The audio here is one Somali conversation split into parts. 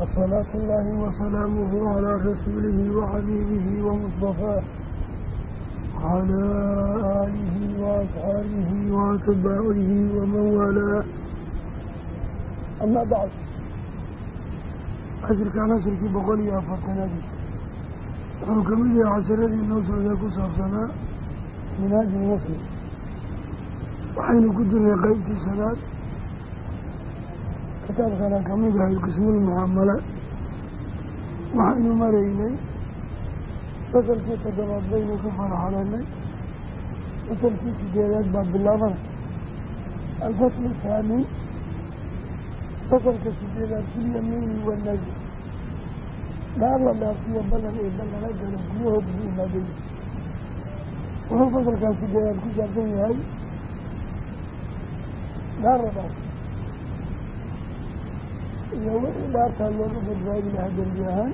wasalaatu ullaahi wasalaamuhu calaa rasuulihi waxabiibihi wamustafaah calaa aalihi waasxaabihi waatbaacihi waman waalaah amaa bacd cashirkaan cashirkii boqol iyo afartanaadii wuxuu ka mid yahay cashiradii noo socday ku saabsanaa minhaaj muslim waxaynu ku jirnay qeybtii shanaad kitaabkana ka mid ahay qismulmucaamala waxaynu maraynay fasalkii toddobaad baynu ku faraxalanay fasalkii sideedaad baa bilaabana alfaslu thaani fasalka sideedaad filyamiini wanajm dhaar la dhaarsiyo ballan ee ballala galo gudahood buu imaaday. Wuxuu fasalkaa sideedaad ku saabsan yahay. Dhaar la iyo wixii dhaartaa looga badbaadi lahaa dembi ahaan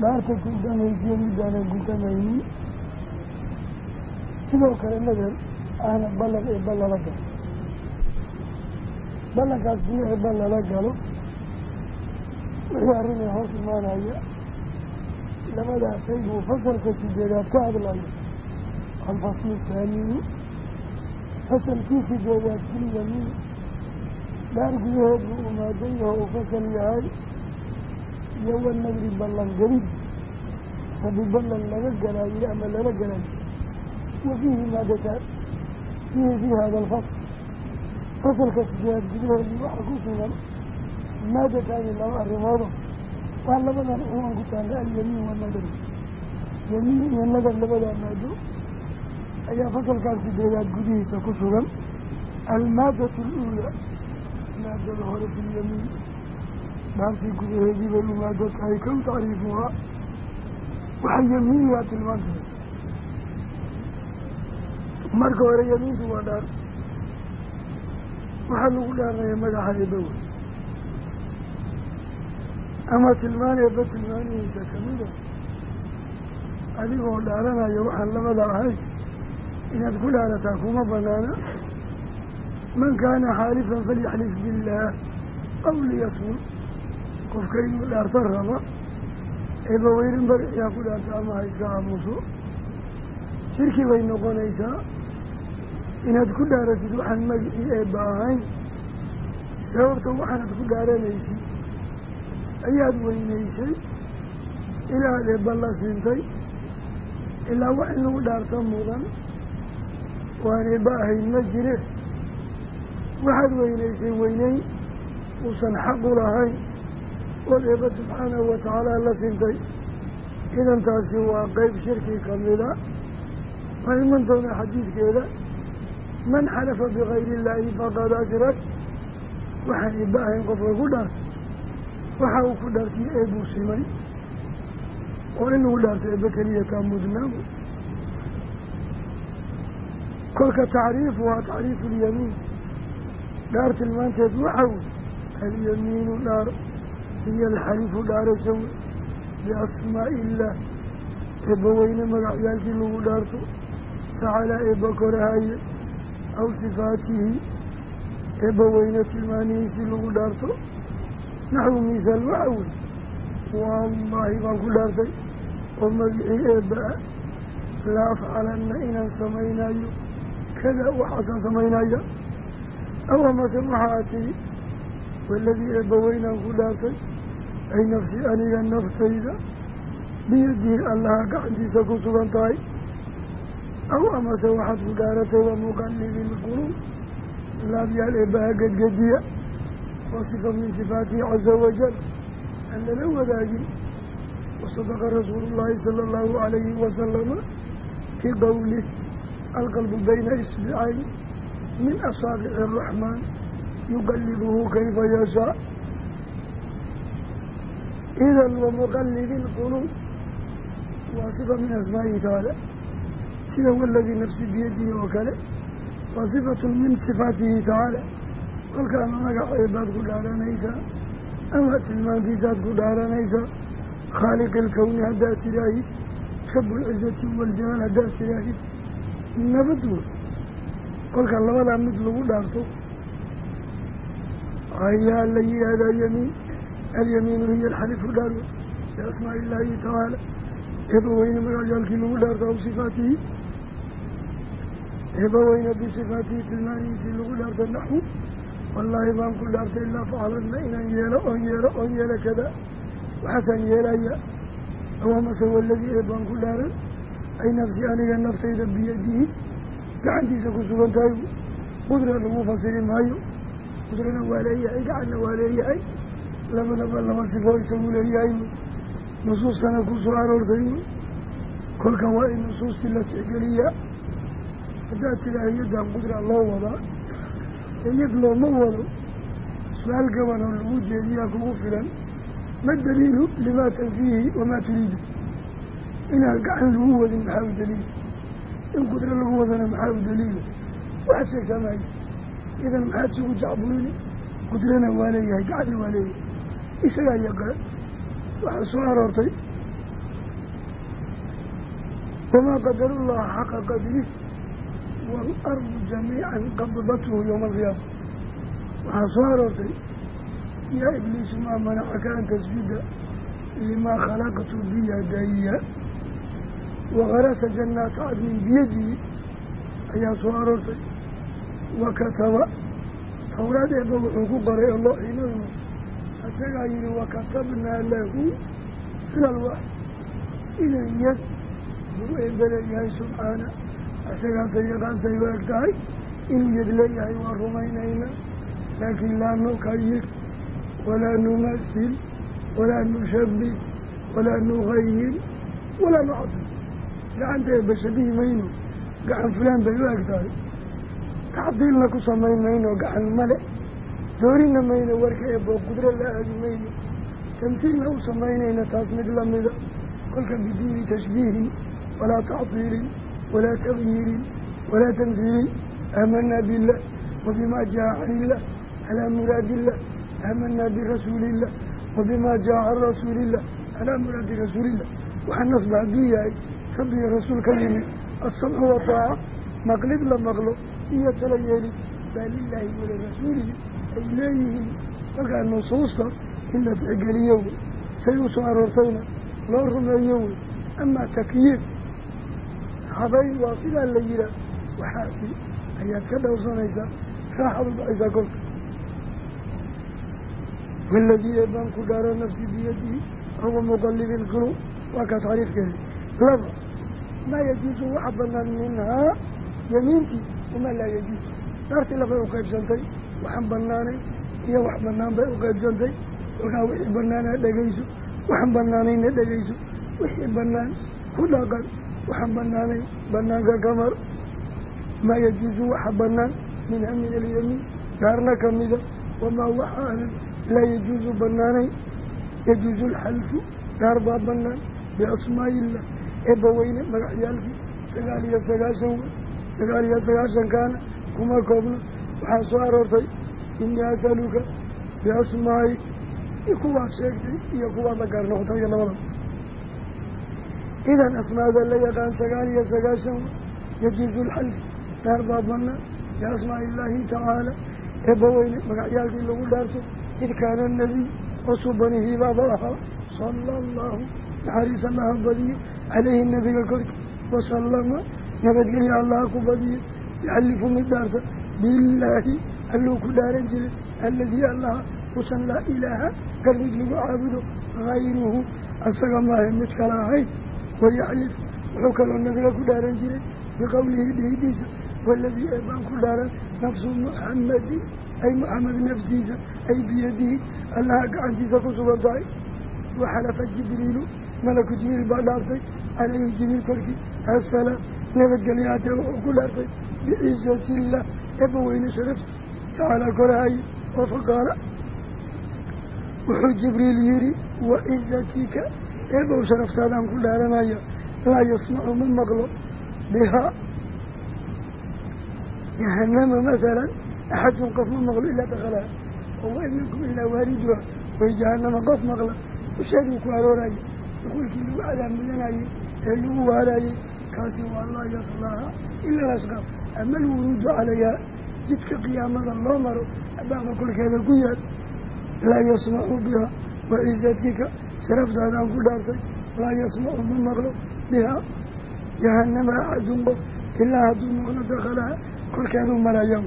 dhaarta guntamaysiyo midaanan guntamaynin sidoo kale nadar ahna ballan ee ballala galo ballankaas wixii ballala galo wixii arrin ee hoos imaanaya labadaas shay buu fasalka sideedaad ka hadlayo alfaslu thaaniyu fasalkii sideedaad filyamiin dhaar gudaheed buu umaadan yaho uu fasal yahay. Iyo wanadri ballan gelid. Rabi ballan laga galaayo ama lala galaayo wa fiihi maadataan fiihi fii hada alfasl. Fasalka sideedaad gudaheedii waxaa ku sugan maadataani laba arrimoodo waa labadan cumaan ku taalla alyamiin wanadar yamiin iyo nadar labadaa maado ayaa fasalkan sideedaad gudihiisa ku sugan. Almaadatu aluulaa maadada hore filyamiin dhaartii gudaheedii bay u maado tahay kow tacriifuhaa waxa yamiiniyaa tilmaantay marka hore yamiintu waa dhaar waxaa lagu dhaarnaya magaxa eebawa ama tilmaan eeba tilmaanihiisa kamida adigoo dhaaranayo waxaan labada ahayn inaad ku dhaarataa kuma banaana man kaana xaalifan falyaxlif billaah aw liyasmul qofka inuu dhaarto raba eeba weynan bariyaa ku dhaarta ama ha iska aamuso shirki bay noqonaysaa inaad ku dhaaratid waxaan magicii eebba ahayn sababta waxaanad ku dhaaranaysid ayaad weynaysay ilaad eebba la siintay ilaa wax in lagu dhaarto mudan waan eebba ma jire waxaad weynaysay weyneyn uusan xaqu lahayn. Ood eebba subxaanahu watacaala la siintay idan taasi waa qeyb shirki kamida waa iman doonaa xadiidkeeda? Man xalafa bikayri illaahi faqad ashrak. Waxaan eebba ahayn qofka ku dhaartay. Waxa uu ku dhaartiyo eebuu simay. Oo in lagu dhaarto eebbe keliyataa mudnaamu kolka tacriifu waa tacriifu ulyamiin dhaar tilmaanteed waxa wey alyamiinu dhaar hiyo alxalifu dhaarasha wey biasmaa'i illaah eebba weyne magacyaalkii lagu dhaarto tacaalaa eebba korahaye aw sifaatihi eebba weyne tilmaanihiisii lagu dhaarto. Naxwu misaal waxa wey wallaahi baan ku dhaartay oo magicii eebba-a la afcalanna inaan samaynayo kada waxaasaan samaynaya aw amase waxaa tihi waladii eebba weynaan ku dhaartay ay nafsi aniga naftayda biyadihi allaha gacantiisa ku sugan tahay aw amase waxaad ku dhaaratay wa muqalibi lquluub laabyaal eebbaha gedgediya waa sifa min sifaatihi caza wajal aan lala wadaagin wasadaqa rasuulu llaahi sala allahu calayhi wasalama fii qowlih alqalbu bayna isbicayn min asaabici araxmaan yuqalibuhu kayfa yashaa idan wa muqalibi lquluub waa sifa min asmaa'ihi tacaala sida waladii nafsi biyadihi oo kale waa sifatun min sifaatihi tacaala kolkaama magac eebaad ku dhaaranaysaa ama tilmaantiisaad ku dhaaranaysaa khaaliqi ilkowni haddaad tidhaahid rabulcizati waljalaal haddaad tidhaahid nabad wey kolka labadaa mid lagu dhaarto ayaa la yihahdaa yamiin alyamiinu hiya alxalifu dhaarwe biasmaa illaahi tacaala eebaweyne magacyaalkii lagu dhaarto aw sifaatihi. Eebaweyne bisifaatihi tilmaanihiisii lagu dhaarto naxwu. Wallaahi baan ku dhaartay ilaa facaladna inaan yeelo oon yeelo oon yeelo kada. Waxaasaan yeelaya awamase waladii ee baan ku dhaaran ay nafsi aniga naftayda biyadihi gacantiisa ku sugan tahay. Qudra lagu fasiri maayo. Qudrana waa leeyahay gacanna waa leeyahay labadaba laba sifo isagu leeyahay nusuustana ku soo aroortay. Kolka waa in nusuustii la tixgeliyaa haddaad tidhaah yadan qudra loo wadaa iyad looma wado su'aal gaban oo lagu jeediyaa kugu filan. Ma daliilu limaa tanfiihi wamaa turiidu. Inaan gacan lagu wadin maxaa u daliila in qudro lagu wadana maxaa u daliila waxaad sheegtaa maayo? Idan maxaad sugu jacburini qudrana waa leeyahay gacanna waa leeyahay. Isagaa yaqaan waxaa soo aroortay wamaa qadarullaha xaqa qadrih waalardu jamiican qabdathu yowma alqiyaama. Waxaa soo aroortay yaa ibliisu maa manacaka an tasjuda limaa khalaqtu biyadaya wakarasa jannaata cadmin biyadihi ayaa soo aroortay wa kataba tawraad eeba wuxuu ku qoray xiinoyno isagaa yihi wakatabnaa lahu filalwax inay yad buu eeba leeyahay subxaana isagaasay yaqaansay u eg tahay inuu yad leeyahay waa rumaynayna laakiin laa nukayir walaa numasil walaa nushabih walaa nugayir walaa nucadil gacanta eeba shabihi mayno gacan fulaan bay u eg tahay tacdiilna ku samayn mayno gacan male doorina mayno warka eebo qudro la aadi mayno. Tamtiilna u samaynayna taas mid lamida kolka biduuni tashbiihin walaa tacdiilin walaa tagyiirin walaa tamhiilin aamanaa billah wabimaa jaa can illah calaa muraadi illah aamanaa birasuuli illah wabimaa jaa can rasuulillah calaa muraadi rasuulillah. Waxaa nasba hadduu yahay rabbiga rasuul ka yimid asamcu wataaca maqlid la maqlo iyo tala yeeli baa lilaahi walirasuulihi ay leeyihiin kolkaa nusuusta in la tixgeliyo. Wey say u soo aroortayna loo rumeeyo. Wey amaa takyiif habayn waa sidaa la yihaa waxaasi ayaad ka dhowrsanaysaa raaxad u baxaysaa kolka waladii eebaan ku nafsi biyadihi huwa muqalibi lqulub waa kaa tacriifkeeda laba maa yajuusu waxa banaan minhaa yamiintii wamaa laa yajuus dhaartii labay uqaybsantay waxaan banaanay iyo wax banaan bay uqaybsantay kolkaa wixii banaanaa dhegayso waxaan banaanayna dhegayso wixii banaan ku dhaqan waxaan banaanay banaanka kamar. Maa yajuusu waxa banaan minha min alyamiin dhaarna kamida wamaa waxa aanan laa yajuusu banaanay yajuusu alxalfu dhaar baa banaan biasmaa'illah eebbaweyne magacyaalkii sagaal iyo sagaashan wey. Sagaal iyo sagaashankaana kuma koobno waxaa soo aroortay inii asaluka biasmaa'i. Kuwaad sheegtay iyo kuwaad la gaar noqotay iyo labadaba idan asmaada la yaqaan sagaal iyo sagaashan yajuusu lxalf dhaar baa banaan biasmaa'i illaahi tacaala eebbaweyne magacyaalkii lagu dhaarto id kaana nabiy oo subanihiibaaba ahaa naxariis allaha badiyo caleyhi nabiga korki wasalama nabadgelya allaha ku badiyo yaxalifu mid dhaarta billaahi alluu ku dhaaran jiray alladii allaha usan laa ilaaha garmid lagu caabudo hayruhu asaga maahe mid kala ahayn wayaxlif wuxuu kaloo nabiga ku dhaaran jiray biqowlihi dhihidiisa waladii eebaan ku dhaaran nafsu muxamadin ay muxamed naftiisa ay biyadihi allaha gacantiisa ku sugan tahay waxalafa jibriilu malaku jibriil baa dhaartay caleyhi jibriil korkii asalaam nabadgelyaatee wuxuu ku dhaartay biciisatillah eebba weyne sharaf tacaalaa korahaye oo faqaala wuxuu jibriil yihi wa cizatika eebow sharaftaadaan ku dhaaranaya laa yasmacu ma maqlo bihaa jahanama masalan axadun qof ma maqlo ilaa dakalaha oo wa in minkum ilaa waariduha way jahanama qof maqla usheeguu ku arooraya dukuulkii lagu cadaamudanaayey ee lagu waarayey kaasi waa laa yaslaaha ila ashqaaf ama alwuruudu calayhaa jidka qiyaamada loo maro bacda korkeeda ku yaal laa yasmacu biha waciisatika sharaftaadaan ku dhaartay laa yasmacu ma maqlo biha jahanama axadun qof ilaa hadduu maqlo dakalaha korkeeduu maraya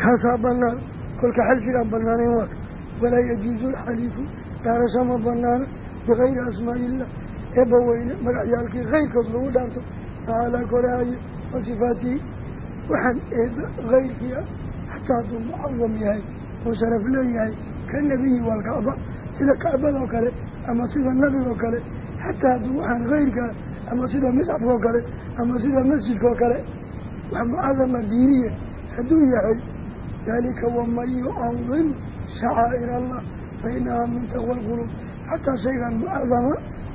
kaasaa banaan kolka xalfigaan banaanayn waaka walaa yajuuzu alxaliifu dhaarasho ma banaana bikayri asmaaillah eebba weyne magacyaalkii kayrkood lagu dhaarto tacaalaa koraaye wa sifaatihi waxaan eeba kayrkii ah xataa hadduu mucadam yahay oo sharaf leeyahay ka nebiyi waalkacba sida kacbadoo kale ama sida nabigoo kale xataa hadduu waxaan kayrkaa ama sida misxafkoo kale ama sida masjidkoo kale wax mucadama diiniya hadduu yahay dalika waman yucadim shacaa'ir allah fa inahaa min taqwa alquluub xataa shaygan mucadama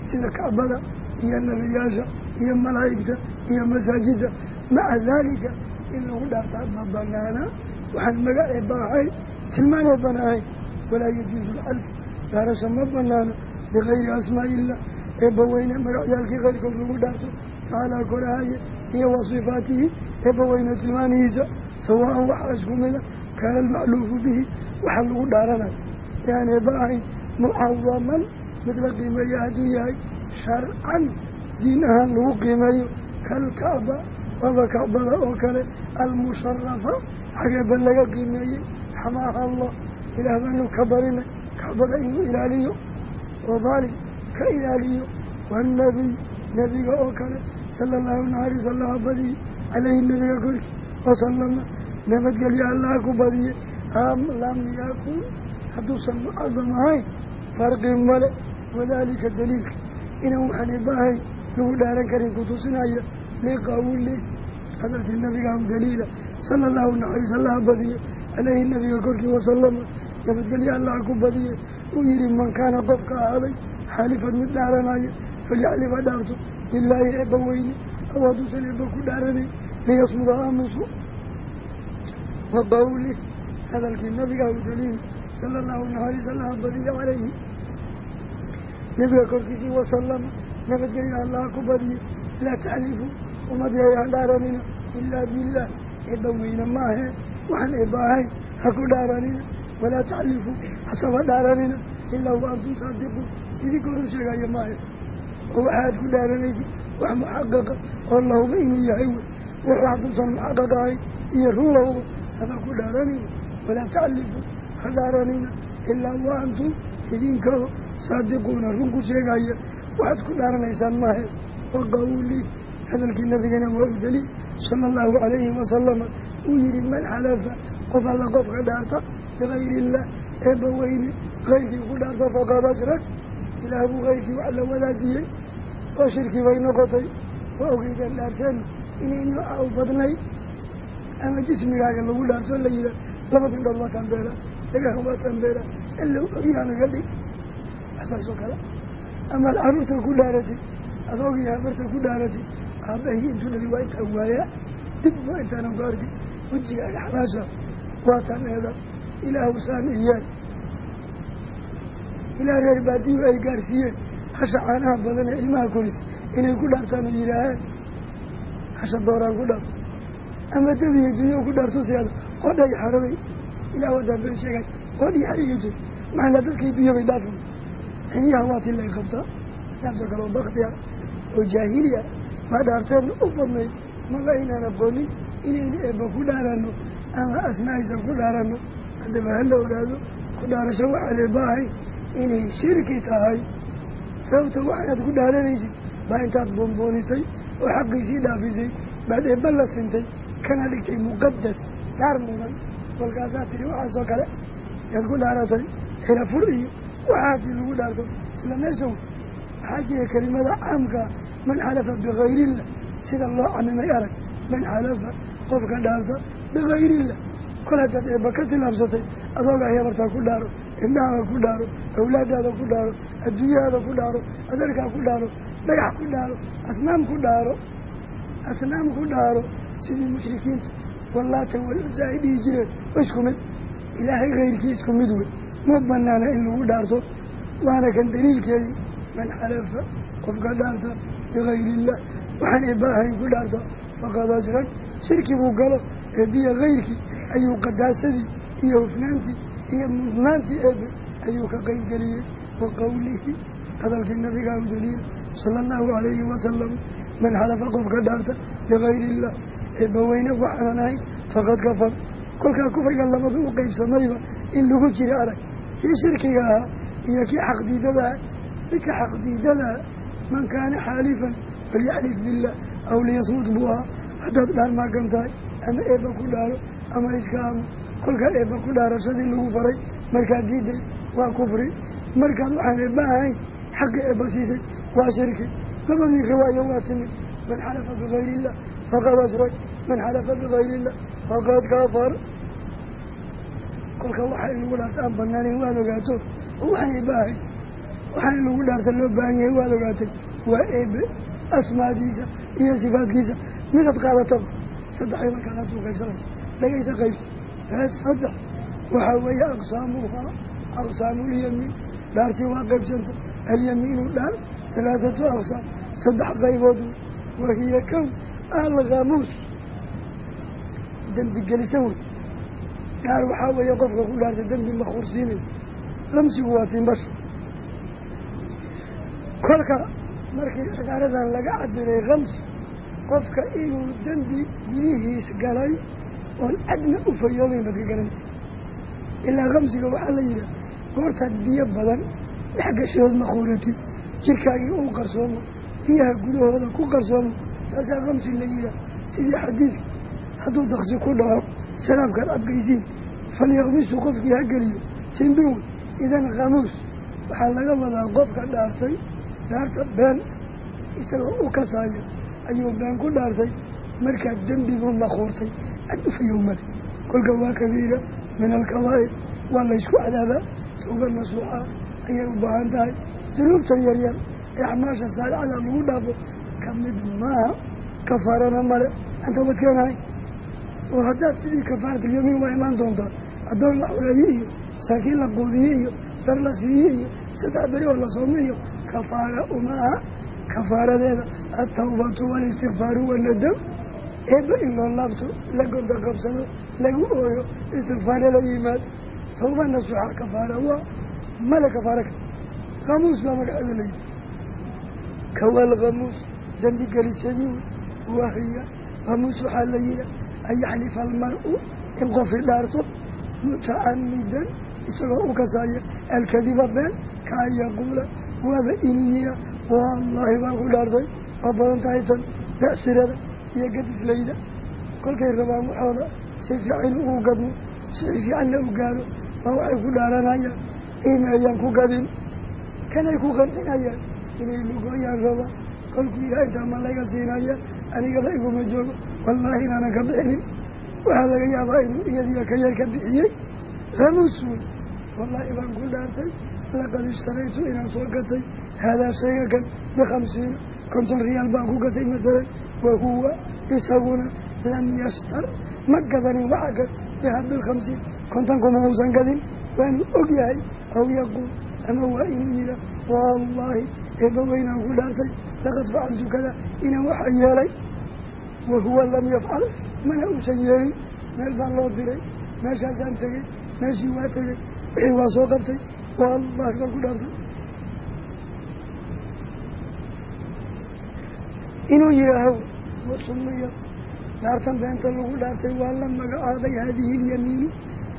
sida kacbada iyo nabiyaasha iyo malaa'igta iyo masaajida maca daalika in lagu dhaartaa ma banaana waxaan magacee baahayn tilmaanee banaahayn walaa yajuuzu alxalf dhaarasha ma banaana bikayri asmaaillah eebbaweyne magacyaalkii kayrkood lagu dhaarto tacaalaa korahaye iyo wa sifaatihi eebbaweyne tilmaanihiisa sawaan waxaa isku mida kaana almacluufu bihi waxaa lagu dhaaranayo yaan eebba ahayn mucadaman mid la qiimeeyo hadduu yahay sharcan diin ahaan lagu qiimeeyo. Kalkacba waaba kacbada oo kale almusharafa xageeba laga qiimeeyey. Xamaaha allah ilaah baanu ka barinay kacbada inuu ilaaliyo oo daalim ka ilaaliyo. Waannabiy nebiga oo kale sala allahu naxariis allaha badiye caleyhi nebiga korki wasalama nabadgelyo allaha ku badiye am lam yakun hadduusan mucadam ahayn farqi male wadaalika daliilka inaan waxaan ibahayn lagu dhaaran karin kutusinaya liqawli hadalkii nabigaah daliila sala allahu naxariis allaha badiye caleyhi nabiga korkii wasalama nabadgelyo allaha ku badiye uu yihi man kaana qofka ahaaday xaalifan mid dhaaranaya falyaxlifa dhaarto bilaahi eebba weyne aw hadduusan eebba ku dhaaranayn liyasmuda aamusu wa hadalkii nabiga u daliil sala allahu naxariis allaha badiye caleyhi nabiga korkiisii wasalama nabadgelyo allaha ku badiye laa taxlifu ummadii ay ha dhaaranina ilaa billaah. Eebba weyne maahe waxaan eebba ahayn ha ku dhaaranina walaa taxlifu hasaba dhaaranina ilaa wa antum saadiquun idinka horu sheegaayo maahe oo waxaad ku dhaaranaysid wax muxaqaqa oo lahuba inuu yahay wey wax hadduusan muxaqaq ahayn iyo run lahuba haba ku dhaaranina walaa taxlifu ha dhaaranina ilaa wa antum idinkao saadiquuna run ku sheegaya waxaad ku dhaaranaysaan maahe wa qawli hadalkii nabigana waa u daliil sala allahu calayhi wasalama uu yihi man xalafa qof alla qofka dhaarta bikayri illah eebba weyne kayrkii ku dhaarta faqad asrak ilaah buu kayrkii wax la wadaajiyey oo shirkii bay noqotay waa ogeydan dhaarteen inay nooca u badnay ama jismigaaga lagu dhaarto la laba dindhood waa tambeela dhagaha waa tambeela ilow ogyaha naga dhig. Waxsaas oo kale amaad carruurta ku dhaaratid adoogiyo habarta ku dhaaratid aabahii intuu dhali waa intaa waayaa dib waa intaanan ku arkin wejigaaga xabaasha waa tan eeda ilaahu saan iyaan ilaa reer baadiyu ay gaarsiiyeen. Hasha caanaha badan ee ilmaha koris inay ku dhaartaan oo yidhaaheen hasha dooraan ku dhaarto ama dabiya dunyo ku dhaarto siyaada qodhay xaraday ilaah wadaa been sheegay qodhii xariga jir maxana dadkii dunya bay dhaafay xiniyaha waa ti lay qabtaa yaasoo kale oo baktiya oo jaahiliya. Ma dhaarteen u badnayd maba aynaan aqoonin inaynu eebba ku dhaarano ama asmaaysan ku dhaarano. Haddaba hala ogaado ku dhaarasho waxaan eebba ahayn inay shirki tahay. Sababta waxaanaad ku dhaaranaysid baa intaad boonboonisay oo xaqiisii dhaafisay baad eebba la sintay kana dhigtay muqadas dhaar mudan. Kolkaasaa tihi waxaasoo kale. Yaad ku dhaaratay xilafur iyo waxaasi lagu dhaarto isla meesha waxaa jira kelimada caamkaa man xalafa bikayrillah sida loo camimay arag man xalafa qofka dhaarta bikayrillah kol haddaad eebba ka tilaabsatay adoogaa hebartaa ku dhaaro indhahaada ku dhaaro awlaadaada ku dhaaro adduunyahaada ku dhaaro adarkaa ku dhaaro dhagax ku dhaaro asnaam ku dhaaro asnaam ku dhaaro sidii mushrikiinta wallaata walcusa ay dhihi jireen isku mid. Ilaahay kayrkii isku mid wey ma banaana in lagu dhaarto. Waana kan daliilkeedii. Man xalafa qofka dhaarta bikayri illah waxaan eebba ahayn ku dhaarta faqad ashrak shirki buu galo. Eebiya kayrkii ayuu qadaasadii iyo hufnaantii iyo mudnaantii eebe ayuu ka qeybgeliyey wa qowlihi hadalkii nabigaa u daliila sala allahu calayhi wasalam man xalafa qofka dhaarta illah eebbaweyne waxaanan ahayn faqad kafar. Kolkaa kufriga labadu u qeybsamayba in lagu jira arag. Kii shirkiga ahaa iyo kii xaqdiidadaa midka xaqdiidadaa man kaana xaalifan falyaxlif billah aw liyasmut buu ahaa. Haddaad dhaar maagan tahay ama eebba ku dhaaro ama iska amo kolkaa eebba ku dhaarashadii lagu faray markaad diiday waa kufri. Markaad waxaan eebba ahayn xaqi eebba siisay waa shirki. Labadii riwaayo waa timid. Man xalafa bigayri illah faqad ashrak man xalafa bigayri illah faqad kafar kolka waxa in lagu dhaarta aan banaaneyn waad ogaato oo waxaan eebba ahayn waxaan in lagu dhaarta loo baahan yahay waad ogaatay waa eebe asmaadiisa iyo sifaadkiisa midaad qaadataba saddexay markaanaas u qaybsanaysa dhagaysa qaybta ee saddex waxaa weeye aqsaamuhaa aqsaamulyamiin dhaartii waa qaybsanta alyamiinu dhaar halaathatu aqsaam saddex qaybood wahiya kow alkhamuus dembi gelisa wey. Dhaar waxaa weeye qofka ku dhaarta dembi makhursiinaysa lamsigu waa tiimbasha kolka markii cibaaradan laga cabiray khams qofka inuu dembi gudihiis galay oon adna u fayoobayn baad ka garanaysa ilaa khamsiga waxaa la yidhaha goortaad biyo badan dhex gashood makhuuratid jirkaagii uu qarsoomo biyaha gudahooda ku qarsoomo taasaa khamsi la yihaah sidii xadiidka hadduu daqsi ku dhaco sharaabkaad cabgaysiin falyaqmisu qofkii ha geliyo. Simbirwey idan khamuus. Waxaa laga wadaa qofka dhaartay dhaarta been isagoo u kasaayo ayuu been ku dhaartay. Markaa dembiguu makhuurtay ad ufayowmada kolka waa kabiira min alkabaa'ir waa laysku cadaabaa tooga nasuuxa ayay u baahan tahay. Dunuubta yaryar ee axmaasha saalixada lagu dhaafo ka mid maaha kafaarana male aan toobad keenahay oo haddaad sidii kafaaratul-yamiin waa imaan doontaa addoon la xureeye iyo saakiin la quudiye iyo dar la siiye iyo saddex beri oo la soomo iyo kafaara umaaha kafaaradeeda altawbatu walistikfaaru wanadam eebba in loo laabto la gonta qabsado lagu ooyo istikfaare la yimaad tawba nasuxa kafaara waa male kafaara ka. Baa magaceeda layihi kawal dambi gelisadii wahiya khamuus waxaa la yiha an yaxlifa almar-u in qofi dhaarto mutacamidan isagoo u kasaaya alkadiba been ka an yaquula waaba inuu yiha wallaahi baan ku dhaartay waa badan tahay tan becsirada iyo gadislayda kolkay rabaan waxooda si fiican ugu gadno si fiicanna u gaaro waa waxay ku dhaaranayaan qiimi ayaan ku gadin kanay ku qancinayaan inay lugooyaan raba kolkuu yaha intaa ma laga siinaya anigaba iguma joogo. Wallaahi inaanan ka bixinin. Waxaa laga yaabaa inuu iyadiya ka yar ka bixiyey. Khamuus wey wallaahi baan ku dhaartay. Laqad ishtaraytu inaan soo gatay. Haadaa shayga kan bikhamsiina konton riyaal baan ku gatay masalan wahuwa isaguna lam yashtar. Ma gadanin waxa kan biha bilkhamsiin konton uusan gadin. Waanu og yahay aw yaquul ama waa inuu yihaa wallaahi eebba weynaan ku dhaartay laqad facaltu kada inaan waxa yeelay. Wahuwa lam yafcal mana uusan yeelin. Meel baan loo diray meeshaasaan tegey meeshii waa tegey wixii waa soo qabtay. Wallahi baan ku dhaartay. Inuu yihaaho wasumiyad dhaartan beenta lagu dhaartay waa la magacaabay haadihi ilyamiinu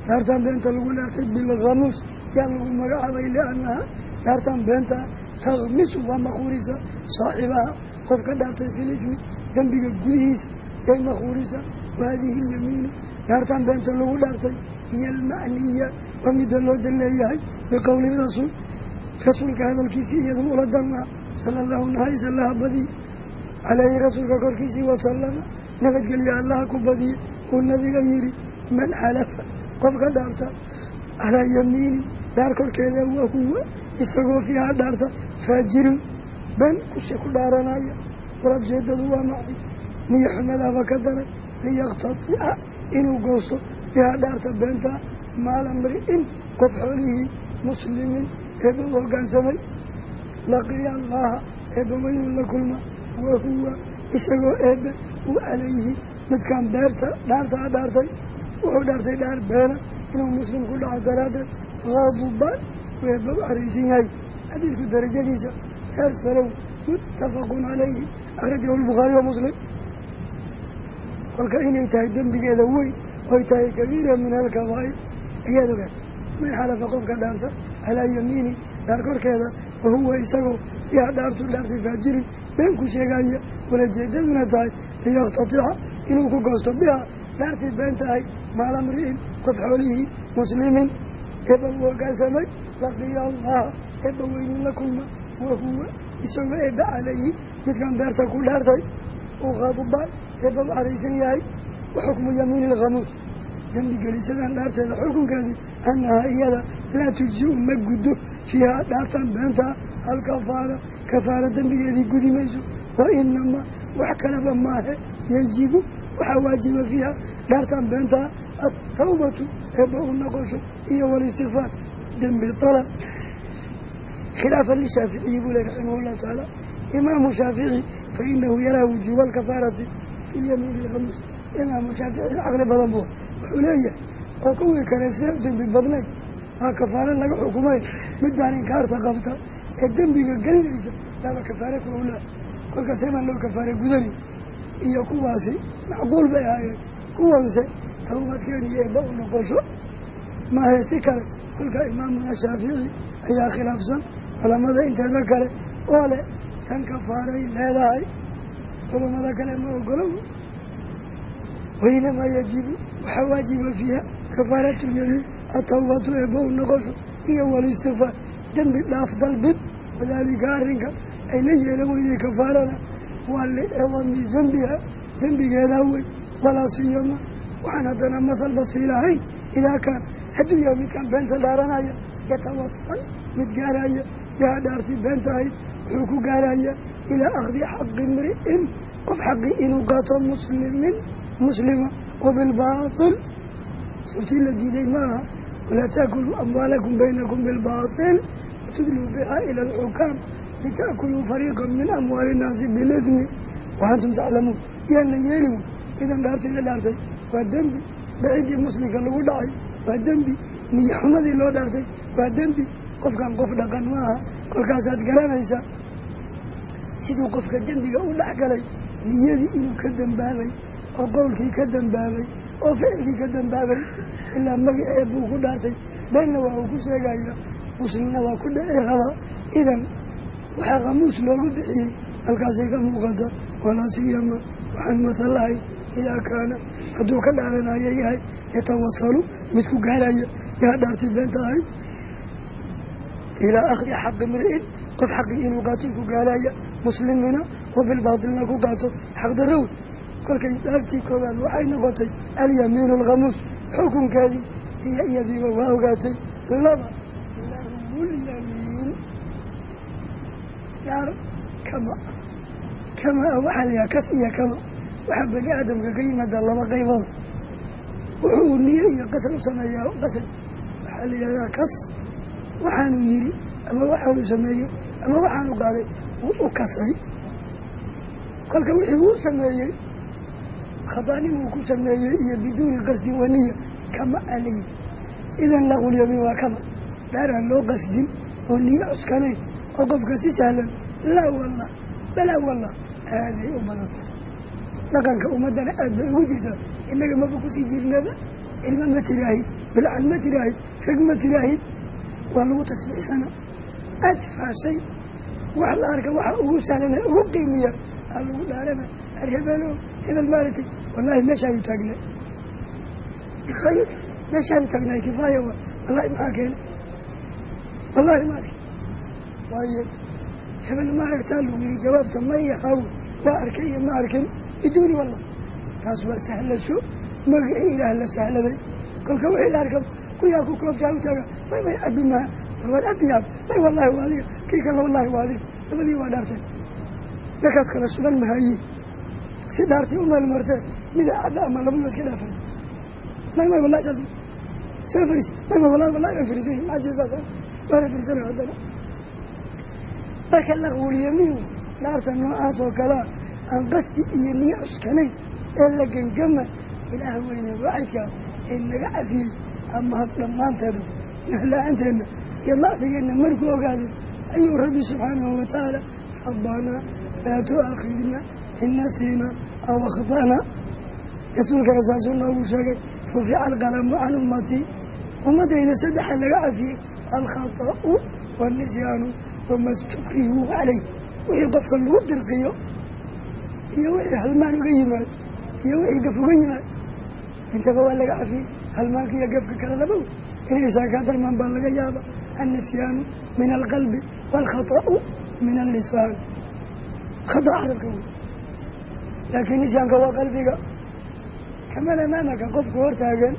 dhaartan beenta lagu dhaartay bilkhamuus yaa lagu magacaabay liannaha dhaartan beenta takmisu waa makuurisa saaxibaha qofka dhaartay filismi dembiga gudihiisa yay makuurisa wahaadihi ilyamiinu dhaartan beenta lagu dhaartay iyo almacniya waa midda loo dan leeyahay biqowli rasuul rasuulka hadalkiisii iyadu ula danaa sala allahu nahaisa laha badiy caleyhi rasuulka korkiisii wasalama nabadgelya allaha ku badiye uu nabiga yihi man xalafa qofka dhaarta calaa yamiini dhaar korkeeda wahuwa isagoo fiiha dhaarta faajirun ben kushe ku dhaaranaya. Walajeedadu waa macay niyo xumadaaba ka daray. Liyaktatia inuu goosto. Fiiha dhaarta beenta maala mri-in qof xoolihii muslimiin eeba u hoggaansamay laqiya allaha eebba weynuu la kulma. Wahuwa isagoo eebe uu calayhi midkaan beerta dhaarta a dhaartay. Wuxuu dhaartay dhaar beena. Inuu muslim ku dhaco daraaddeed haadubaan weeba u caraysan yahay xadiidku darajadiisa heer salow muttafaqun calayhi akhrajahu lbukhaari wa muslim. Kolka inay tahay dembigeeda weyn oy tahay kabiira min alkabaa'ir ayaad ogaad. Man xalafa qofka dhaarta calaa yamiini dhaar korkeeda wahuwa isagoo biha dhaartu dhaartay faajirin been ku sheegaya walajeedaduna tahay liyaktatica inuu ku goosto biha dhaartii been tahay maala mri'in qof xoolihii muslimin eeba uu hoggaansamay laqiya eebba weynin la kulma wahuwa isagoo eebba calayhi midkan beerta ku dhaartay uu khadbaan eebba u caraysan yahay wa xukmu yamiini ilkhamuus dembi gelisadan dhaarteeda xukunkeedii annahaa iyada laa tujzi-u ma guddo fiihaa dhaartan beentaa alkafaara kafaara dembigeedii gudi mayso wa inamaa wax kalaba maahe yajibu waxaa waajiba fiiha dhaartan beentaa atawbatu eebba u noqosho iyo walistikfaar dembi dalab khilaafan lishaaficiyi buu leh raximah llahu tacaala imaamu shaafici fa inahu yaraa wujuuba alkafaarati fi lyamiini ilkhamuus imaamu shaafici caqli badan buu wuxuu leeyahay oo kuwii kale sida dembi badnayd waa kafaare laga xukumay midbaan inkaarta qabta ee dembiga gelinaysa laaba kafaare ku owlaa kolkaas imaan loo kafaare gudani iyo kuwaasi macquul bay ahaayeen kuwanse tawbadkeeniyo eebba u noqosho maahe si kale kolka imaamuna shaafici ayaa khilaafsan culamada inteeda kale oo leh tan kafaaray leedahay. Culamada kale ma ogolo waynamaa yajibu waxaa waajiba fiiha. Kafaaratu lyamiin atawbatu eebba u noqosho iyo walistikfaar dembi dhaaf dalbid wadaalika arrinka ay la yeelan weyday kafaarada. Waa licewami dembiha dembigeedaa wey walaa siyama waxaan haddana masalba sii lahayn idaa kaan hadduu yahay midkaan beenta dhaaranaya yatawasal mid gaaraya yaha dhaartii beenta ahayd wuxuu ku gaaraya ilaa akhdi xaqi mri'in qof xaqi inuu qaato muslimin muslima wabilbaatil sabtii la diiday maaha walaa taakuluu amwaalakum baynakum bilbaatil watudluu bihaa ila alxukaam litaakuluu fariiqan min amwaali innaasi bilismi waantum taclamuun yaan yeeli wey idan dhaartii la dhaartay waa dembi. Dhacidii muslimka lagu dhacay waa dembi. Niyo xumadii loo dhaartay waa dembi qofkan qof dhaqan maaha kolkaasaad garanaysa siduu qofka dembiga u dhex galay niyadii inuu ka dambaabay oo qowlkii ka dambaabay oo ficilkii ka dambaabay ilaa magacee buu ku dhaartay beenna waa uu ku sheegaya muslimna waa ku dhici rabaa idan waxaa khamuus loogu bixiyey halkaasay ka muuqata walaa siyama waxaan matalahay idaa kaana. Hadduu ka dhaaranayo yahay yatawasalu mid ku gaaraya yaa dhaartay beenta ahay ilaa akhdi xaqi mri'in qof xaqii inuu qaato ku gaaraya muslimina wa bilbaatilna ku qaato xaqdarow kolkay dhaartii koowaad waxay noqotay alyamiinu alkhamuus xukunkeedii iyo iyadiiba waa ogaatay laba lahumulyamiin dhaar kama kama waxaa la yahaa kas iyo kama waxaa bani aadamka ka yimaada laba qaybood wuxuu niye iyo qasad u sameeyaa waxaa la yidhahdaa kas waxaanu yidhi ama waxaanu sameeyo ama waxaanu qaaday wuu u kasay kolka wixii uu sameeyey khadaanimuu ku sameeyey iyo biduuni qasdin waniya kama alay. Idan laqulyamiin waa kama. Dhaaraan loo qasdin oo niye cuskanayn oo qofka si sahlan laa wallah balaa wallah aaday u badanta dhaqanka ummaddana aad bay ugu jirtaa. Innaga maba ku sii jirnaba? Ilma ma tiraahid bilcan ma tiraahid rag ma tiraahid waa lagu tasbiixsana adfaashay wax la arka waxa ugu sahlana ugu qiimiya. Aa lagu dhaarana arhebelo hebel maaragtay. Wallahi meeshaanu taagnay. Khayr meeshaanu taagnay kifaaya wa. Wallahi maxaa keenay? Wallahi ma arkin waayo hebel ma aragtaa lagu yihi jawaabta maya haw waa arkay iyo ma arkin biduuni wallah taas waa sahlasho magacii ilaah la sahladay. Kolka wixii la arka kuyaa ku koobtaa u taaga may may abi waad abiyaab may wallahi waa adiga kii kale wallahi waa adiga labadii waa dhaarteen markaas kale sugan mahayiin si dhaartii u meel martee mida cadda ama labadiba iska dhaafay may may wallahi saas soo fariis may may wallahi wallahi aan fariisay maxaa jira saas waana fariisanay haddana marka laqwulyamiin dhaarta noocaas oo kalea aan qasdi iyo niyo cuskanayn ee la gangama ilaah weyne waxidkaa ee naga cafiyey amahad dhammaanteeda nafla-aanteena iyo dacfigeenna markuu ogaaday ayuu rabbi subxaanahu watacaala rabbanaa laa tu-aakhidna in nasiina aw akhtana rasuulkana saasuu noogu sheegay rufica alqalamu can ummatii ummadayda saddexa laga cafiyey alkhata'u wanisyaanu wama stukrihu caleyh wixii qofka lagu dirqiyo iyo wixii halmaan uga yimaad iyo wixii gaf uga yimaad intaba waa laga cafiyey halmaanka iyo gafka kale labaw inay saakaa darmaan baa laga yaaba annisyaanu min alqalbi waalkhata'u min allisaan khata carabka wey laakiin nisyaanka waa qalbiga kaman amaamaka qofku hortaagan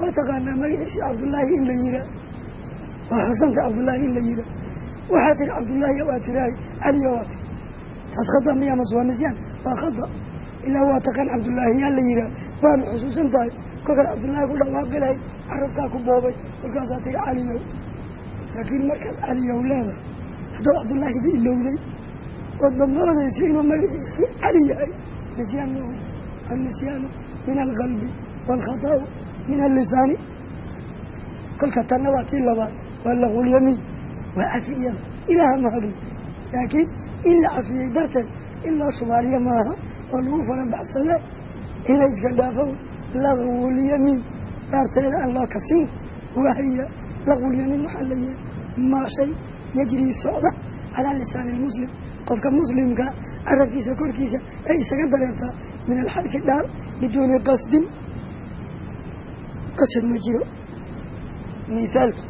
waa taqaanaa magaciisi cabdullaahi in la yihaa waa xusanta cabdullaahi in la yihaa waxaa tiri cabdullaahi waa tirahay caliyo waa tiri taas khata miya mas waa nisyaan waa khata ilaa waa taqaan cabdullaahi yaa waana xusuusan kolkaad cabdullaahi ku dhawaaqi lahay carabkaa ku boobay kolkaasaa tiri caliyow laakiin markaad caliyow leedahay haddoo cabdullaahi ba ilowday ood badmoodayso inuu magaciisi cali yahay. Nisyaan ma annisyaanu min alqalbi waalkhata'u min allisaani kolka tanna waa tii labaad waa laqulyamiin waa cafiyada ilaaha mahadin laakiin in la cafiyey darteed in loo soomaaliyo maaha oo lagu farabaxsade in la iska dhaafo laqulyamiin daarteeda aan loo kasin wahiya laqulyamiin waxaa la yihi maa shay yajrii socda calaa lisaani lmuslim qofka muslimka carabkiisa korkiisa ay isaga dareertaa min alxarfi dhaar biduuni qasdin. Qasad ma jiro. Misaalki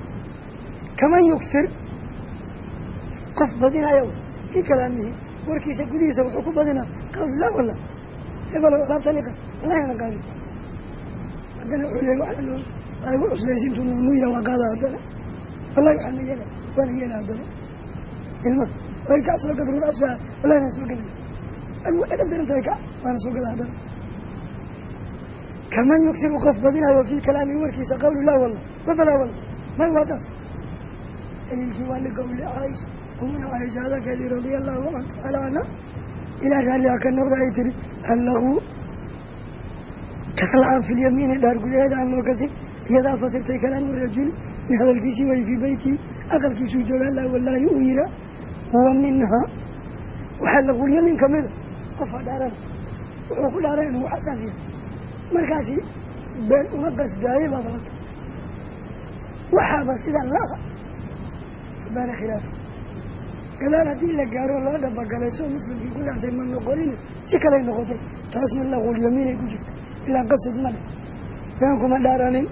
kaman yugsir qof badinayo kii kalaamihi warkiisa gudihiisa wuxuu ku badinaa qawl laa wala hebelo alaabtaniqa walahina qaadi haddana leey waa loo igu cuslaysintu nunuya waa qaada haddana wallahi waxaana yeela waana yeela haddana ilma way kac soo gad ruucsaa walahina soo gada agu edab darantahay kac waana soo gada haddana kaman yugsiru qof badinayo fii kalaami warkiisa qawlu laa walla wafalaa walla may waa taas daliilkii waa liqowli caaisha umuna caaisha hadalkeedii radia allahu an tacaala canha ilaa raalliha ka noqda ay tiri allahu kasla-aan fi lyamiini dhaar gudaheeda aan loo kasin iyadaa fasirtay kalaamu rajuli in hadalkiisii way fii beytii aqalkiisuu jooga laa wallaahi uu yihaa wa minhaa. Waxaa laqulyamiin kamida qofa dhaarana wuxuu ku dhaaray inuu xasaafiya markaasi been uma qasdaaye baa balanta waxaaba sida laa baana khilaafa. Gadaal haddii la gaaro loo dhabagalay soo muslimkii ku dhacsay ma noqonin si kalay noqotay. Taasna laquulyamiinay ku jirta ilaa qasad male been kuma dhaaranin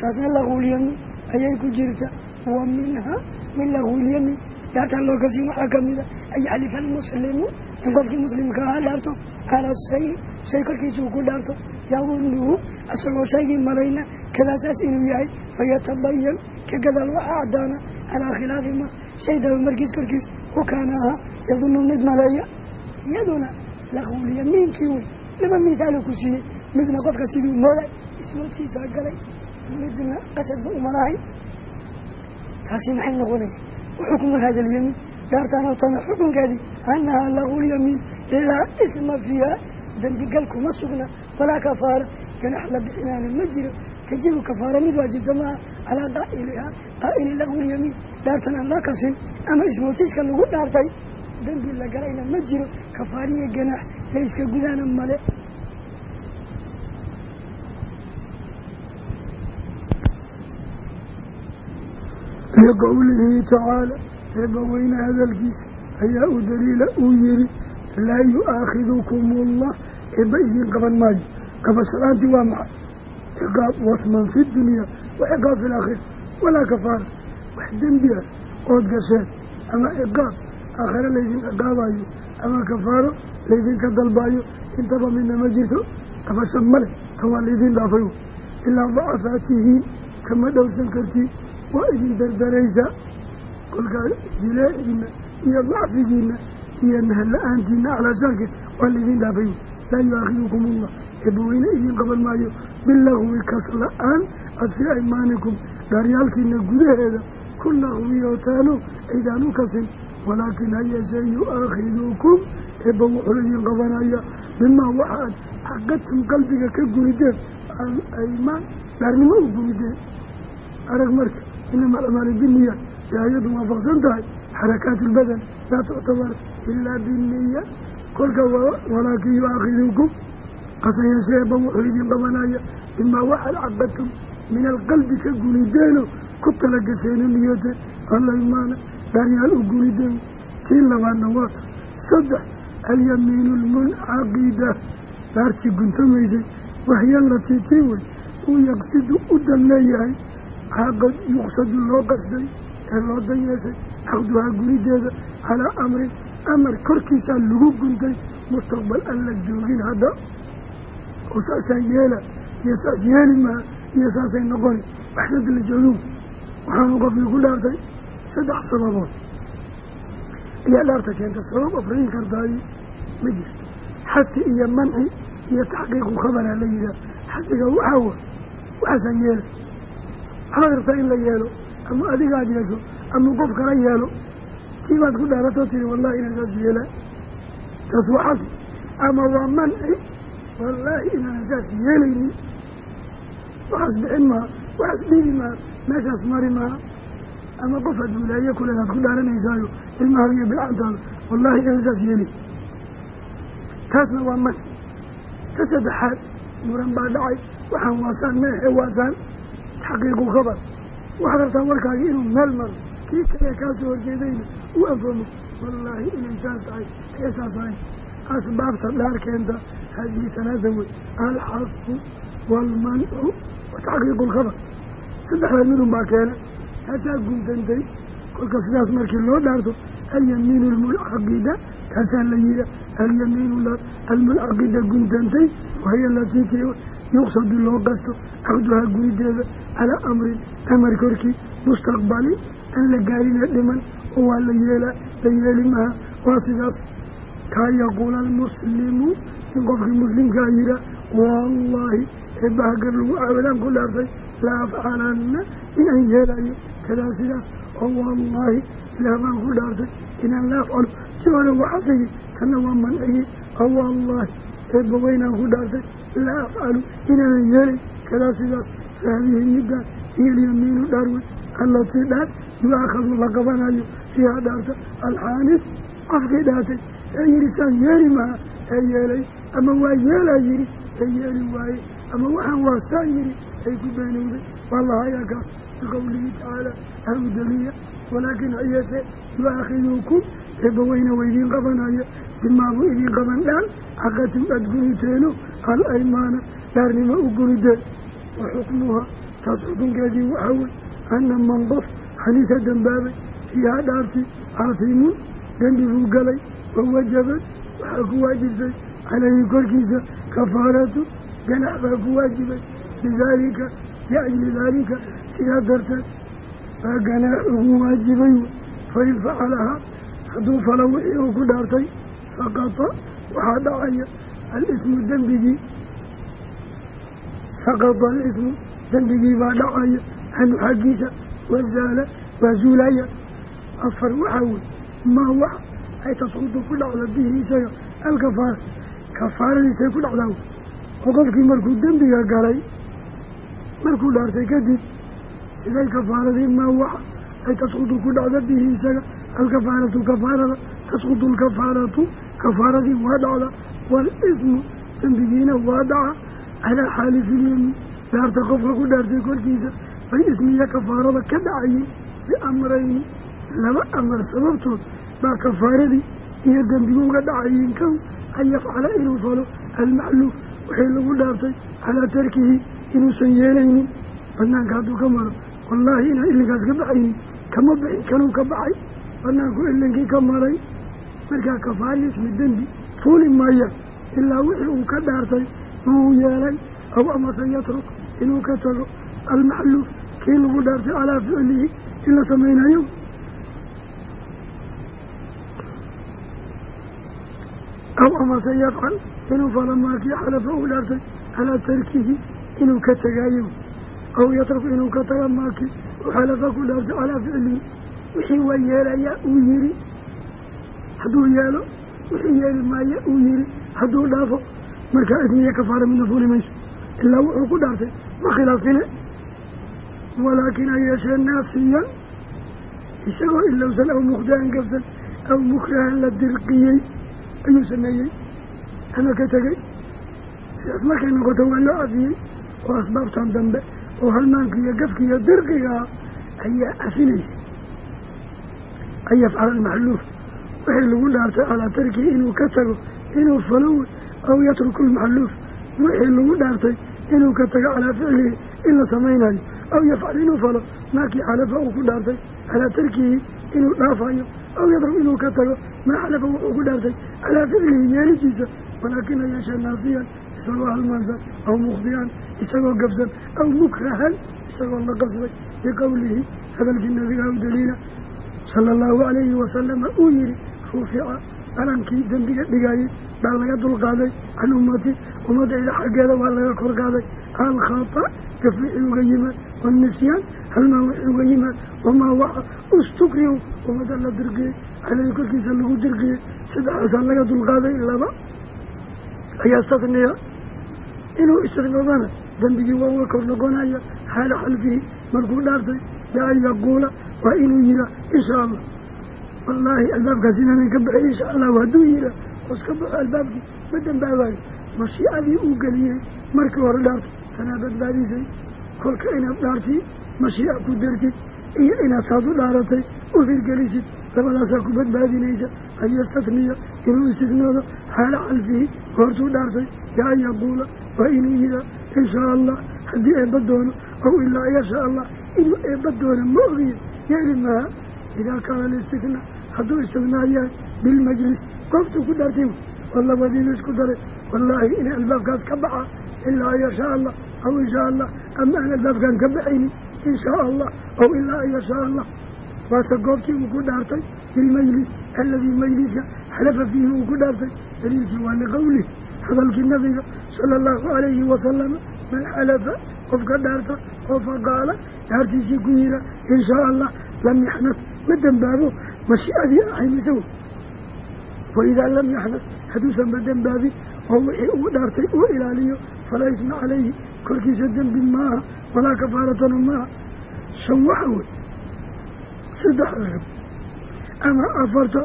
taasna laquulyamiin ayay ku jirta. Wa minhaa min laquulyamiin dhaartaan loo kasin waxaa kamida an yaxlifa almuslimu in qofkii muslimka ahaa dhaarto calaa shay shay korkiisa ku dhaarto. Yadunuhu isagoo shaygii malayna kadaasaas inuu yahay fayatabayan ka gadaal waxaa caddaana calaa khilaafi ma shay daba markiis korkiis u kaana ahaa. Yadunu mid maleeya iyaduna laquulyamiinkii wey laba misaalo ku siiyey midna qofka siduu mooday ismoodkiisaa galay midna qasadba umalahay taasi maxay noqonaysa? Waxukmu hada alyamiin dhaartaan tana xukunkeedii annahaa laquulyamiin laa isma fiiha. Dembigal kuma sugna walaa kafaara. Ganax la bixinaana ma jiro. Tajibu kafaara mid waajibta maaha calaa qaa'ilihaa qaa'ili laquulyamiin dhaartan aan la kasin ama ismoosiiska lagu dhaartay dembi la galayna ma jiro. Kafaariya ganax la iska gudaana male liqowlihi tacaala eebba weyne hadalkiisa ayaa u daliila uu yihi laa yu-aakhidukum ullah eebba idiin qaban maayo. Qabashadaantii waa maxay? Ciqaab wasman fi dunya wa ciqaab fi laakhira walaa kafaara. Wax dembi ah ood gasheen. Ama ciqaab aakhare laydin ciqaabayo ama kafaaro laydinka dalbaayo. Intaba midna ma jirto. Qabasho male tan waa laydin dhaafay. Ilaa dacafaatihiin kama dhowrsan kartiin waa idin dardaraysaa kolkaa jileeciina iyo dacfigiina iyo nahla-aantiina calaashaankeed waa laydin dhaafay. Laa yu-aakhidukum ullah eebbaweyne idiin qaban maayo. Bilahwi kas la'aan. Ad fii aymaanikum dhaaryaalkiina gudaheeda ku laqwiyootaano aydaan u kasin. Walaakin ha yeeshee yu-aakhiduukum eebba wuxuu idin qabanaya bimaa waxaad xaqadtum qalbiga ka gurideen alaymaan dhaarnimo u gurideen arag marka inama alamaali biniya ee ayadu waafaqsan tahay xarakaat ulbadan laa tuctabar ilaa biniya kolka walaakin yu-aakhiduukum hase yeeshee eebba wuxuu idin qabanaya bimaa waxaad caqadtum min alqalbi ka gunideeno ku talagasheeno niyooteen alaymaana dhaaryaal u gunideen tii labaadna waata saddex alyamiinu lmuncaqida dhaartii guntamaysay wahya latii tii wey uu yaqsidu u dan leeyahay caqad yuqsadu loo qasday ee loo dan yeeshay caqduhaa gunideeda calaa amrin amar korkiisaa lagu guntay mustaqbal aan la joogin hadda. Oo saasaan yeela iyo saas yeeli maha iyo saasay noqoni. Waxdada la joogo waxaanu qofkii ku dhaartay saddex sababood. Ayaa dhaarta keenta sabab afriin kartaayo ma jirto. Xasi iyo manci iyo taxqiiqu khabaraa la yihaah xasiga waxaa wa yeela waxaad rabtaa in la yeelo ama adigaad yeesho ama qof kala yeelo. Tii baad ku dhaaratoo tiri wallahi inaan saas yeelaa taas waa xasi ama waa manci wallaahi inaanan saas yeelaynin waxaas bixin maha waxaas dhibi maha meeshaas mari maha ama qof aad wilaaye kuleedaad ku dhaaranaysaayo ilmahaada iyo bilcantaada wallaahi inaan saas yeelay taasna waa man. Ta saddexaad muran baa dhacay. Waxaan waasaan meehe waasaan taxqiiqu khabar waxaad rabtaa warkaagi inuu meel maro kii kale kaasoo horjeedayna u anfoomo. Wallaahi inay saas tahay ee saas ahayn asbaabta dhaar keenta haadihi talaata wey. Alxafu waalmancu wa taxqiiqu lkhabar saddexdaad midun baa keena. Taasaa guntantay kolka sidaas markii loo dhaarto alyamiinu almuncaqida taasaa la yiha alyamiinu almuncaqida guntantay wahiya latiiti yuqsadu loo qasto caqduhaa gurideeda calaa amrin amar korkii mustaqbali aan la gaarina dhiman oo waa la yeelaa la yeeli maha waa sidaas kaa yaquula almuslimu in qofkii muslimkaa yihaa wallaahi eebbahagar lagu caabadaan ku dhaartay la afcalanna inaan yeelayo kadaa sidaas oo wallaahi ilaah baan ku dhaartay inaan la afcalo ti hore waxaa tanna waa manciyey oo wallaahi eebba weynaan ku dhaartay. La afcalu inaanan yeelay kadaa sidaas faadihi midaan iyo alyamiinu dhaarwey allatii dhaar. Yu-aakhadu la qabanayo. Fiiha dhaarta. Alxaanif qofkii dhaartay. Ee yihi saan yeeli maha ee yeelay. Ama waa yeelaa yihi ee yeeli waaye. Ama waxaan waa saa yihi ay ku beenowday. Wallahayaa kaas biqowlihi tacaala ahudaliya walaakin hayeeshe yu-aakhiduukum eebbaweyna waydiin qabanaya bimaabuu idiin qaban dhaal caqatum aad guniteeno al aymaana dhaarnimo u gunideen wa xukmuha taas xukunkeedii waxaa wey ana man qof xaniisa dambaabay fiihaa dhaarti caasimun dembi buu galay wawajabad waxaa ku waajibtay caleyhi korkiisa kafaaratu ganax baa ku waajibay lidaalika liajli daalika sidaa darteed baa ganaax ugu waajibay fain facalahaa hadduu falo wixii uu ku dhaartay saqata waxaa dhacaya alismu dembigii. Saqata alismu dembigii baa dhacaya canhu xaggiisa wazaala waa zuulaya. Afar waxaa wey maa wax ay tasqudu ku dhacda bihi isaga alkafaara kafaaradiisay ku dhacdaa oo qofkii markuu dembiga galay markuu dhaartay kadib siday kafaaradii maa waxa ay tasqudu ku dhacda bihi isaga alkafaaratu kafaarada tasqudu alkafaaratu kafaaradii waa dhacda waalismu dembigiina waa dhaca calaa xaalifilyemi dhaarta qofka ku dhaartay korkiisa bay ismiya kafaarada ka dhacayeen biamrayni laba amar sababtood baa kafaaradii iyo dembigu uga dhacayiin kow an yafcala inuu falo almacluuf wixii lagu dhaartay calaa tarkihi inuusan yeelaynin. Banaanka hadduu ka maro wallaahi inaan ilinkaas ka baxaynin kama bixin kanuu ka baxay banaanku ilinkii ka maray markaa kafaari ismi dembi fuuli maaya ilaa wixii uu ka dhaartay uu yeelay aw amase yatruk inuu ka tago almacluuf kii lagu dhaartay calaa ficlihi in la samaynayo. Aw amase yafcal inuu falamaakii xalafa uu dhaartay calaa tarkihi inuu ka tegaayo aw yatruk inuu ka taga maakii uu xalafa ku dhaartay calaa ficlihi wixii waa yeelayaa uu yiri hadduu yeelo wuxuu yeeli maayo uu yiri hadduu dhaafo markaa ismiya kafaara midna fuli mayso. Ilaa wuxuu ku dhaartay ma khilaafine walaakin ha yeeshee naasiyan isagoo ilowsan aw mukhdahan gabsan aw mukrahan la dirqiyey ayuu sameeyey ama ka tegey. Sidaas markay noqoto waa loo cafiyey oo asbaabtan dambe oo halmaanka iyo gafka iyo dirqigaa ayaa cafinaysa an yafcala almaxluuf wixii lagu dhaartay calaa tarkihi inuu ka tago inuu falo aw yatruku lmaxluuf wixii lagu dhaartay inuu ka tago calaa ficlihi in la samaynayo aw yafcal inuu falo maakii xalafa uu ku dhaartay calaa tarkihi inuu dhaafayo aw yatruk inuu ka tago maa xalafa wuxuu ku dhaartay calaa ficlihi yeelidiisa walaakina yeeshee naasiyan isagoo halmaansan aw mukhdiyan isagoo gabsan aw mukrahan isagoo la qasbay biqowlihi hadalkii nabiga u daliila sala allahu calayhi wasalama uu yihi rufica qalankii dembiga dhigayey baa laga dulqaaday can ummati ummadayda xaggeeda waa laga korqaaday alkhata gaf wixii uga yimaad waannisyaan halmaan wixii uga yimaad wamaa waxa ustukrihu ummadda la dirqiyey caleyhi korkiisa lagu dirqiyey saddexaasaa laga dulqaaday laba. Ayaa istadniya inuu istignoodana dembigii waa uga kor noqonaya xaala xalfihi markuu dhaartay bian yaquula waa inuu yihaa inshaa allah wallaahi albaabkaas inaanan ka baxay insha allahu hadduu yihaa hoos ka baxo albaabkii. Ma dambaabayo mashiicadii uu geliyey markii hore dhaartay tanaa badbaadisay. Kolka inaad dhaartii mashiica ku dartid iyo inaad saad u dhaaratay u hirgelisid labadaasaa ku badbaadinaysa. An yastatniya inuu istisnoodo xaala xalfihi goortuu dhaartay. Yaa an yaquula waa inuu yihaa inshaa allah haddii eebba doono aw ilaa yashaa allah inuu eebba doono ma ogiyo yeeli maha idaa kaana listigna hadduu istignaa yahay bilmajlis goobtuu ku dhaartay labadiiba isku daray wallaahi inay albaabkaas ka baxa ilaa yashaa allah aw inshaa allah ama aan albaabkaan ka baxaynin inshaa allah aw ilaa yashaa allah. Waase goobtii uu ku dhaartay bilmajlis aladii majliska xalafa fiihi uu ku dhaartay daliilkii waa liqowlih hadalkii nabiga sala allahu calayhi wasalama man xalafa qofka dhaarta oo faqaala dhaartiisii ku yira inshaa allah lam yaxnas ma dembaabo mashiicadii ahaymise waidaa lam yaxnas hadduusan ba dembaabin oo wixii uu dhaartay uu ilaaliyo falaa isma calayhi korkiisa dembi maaha walaa kafaaratana maaha. Shan waxa wey saddex ragab ama afarta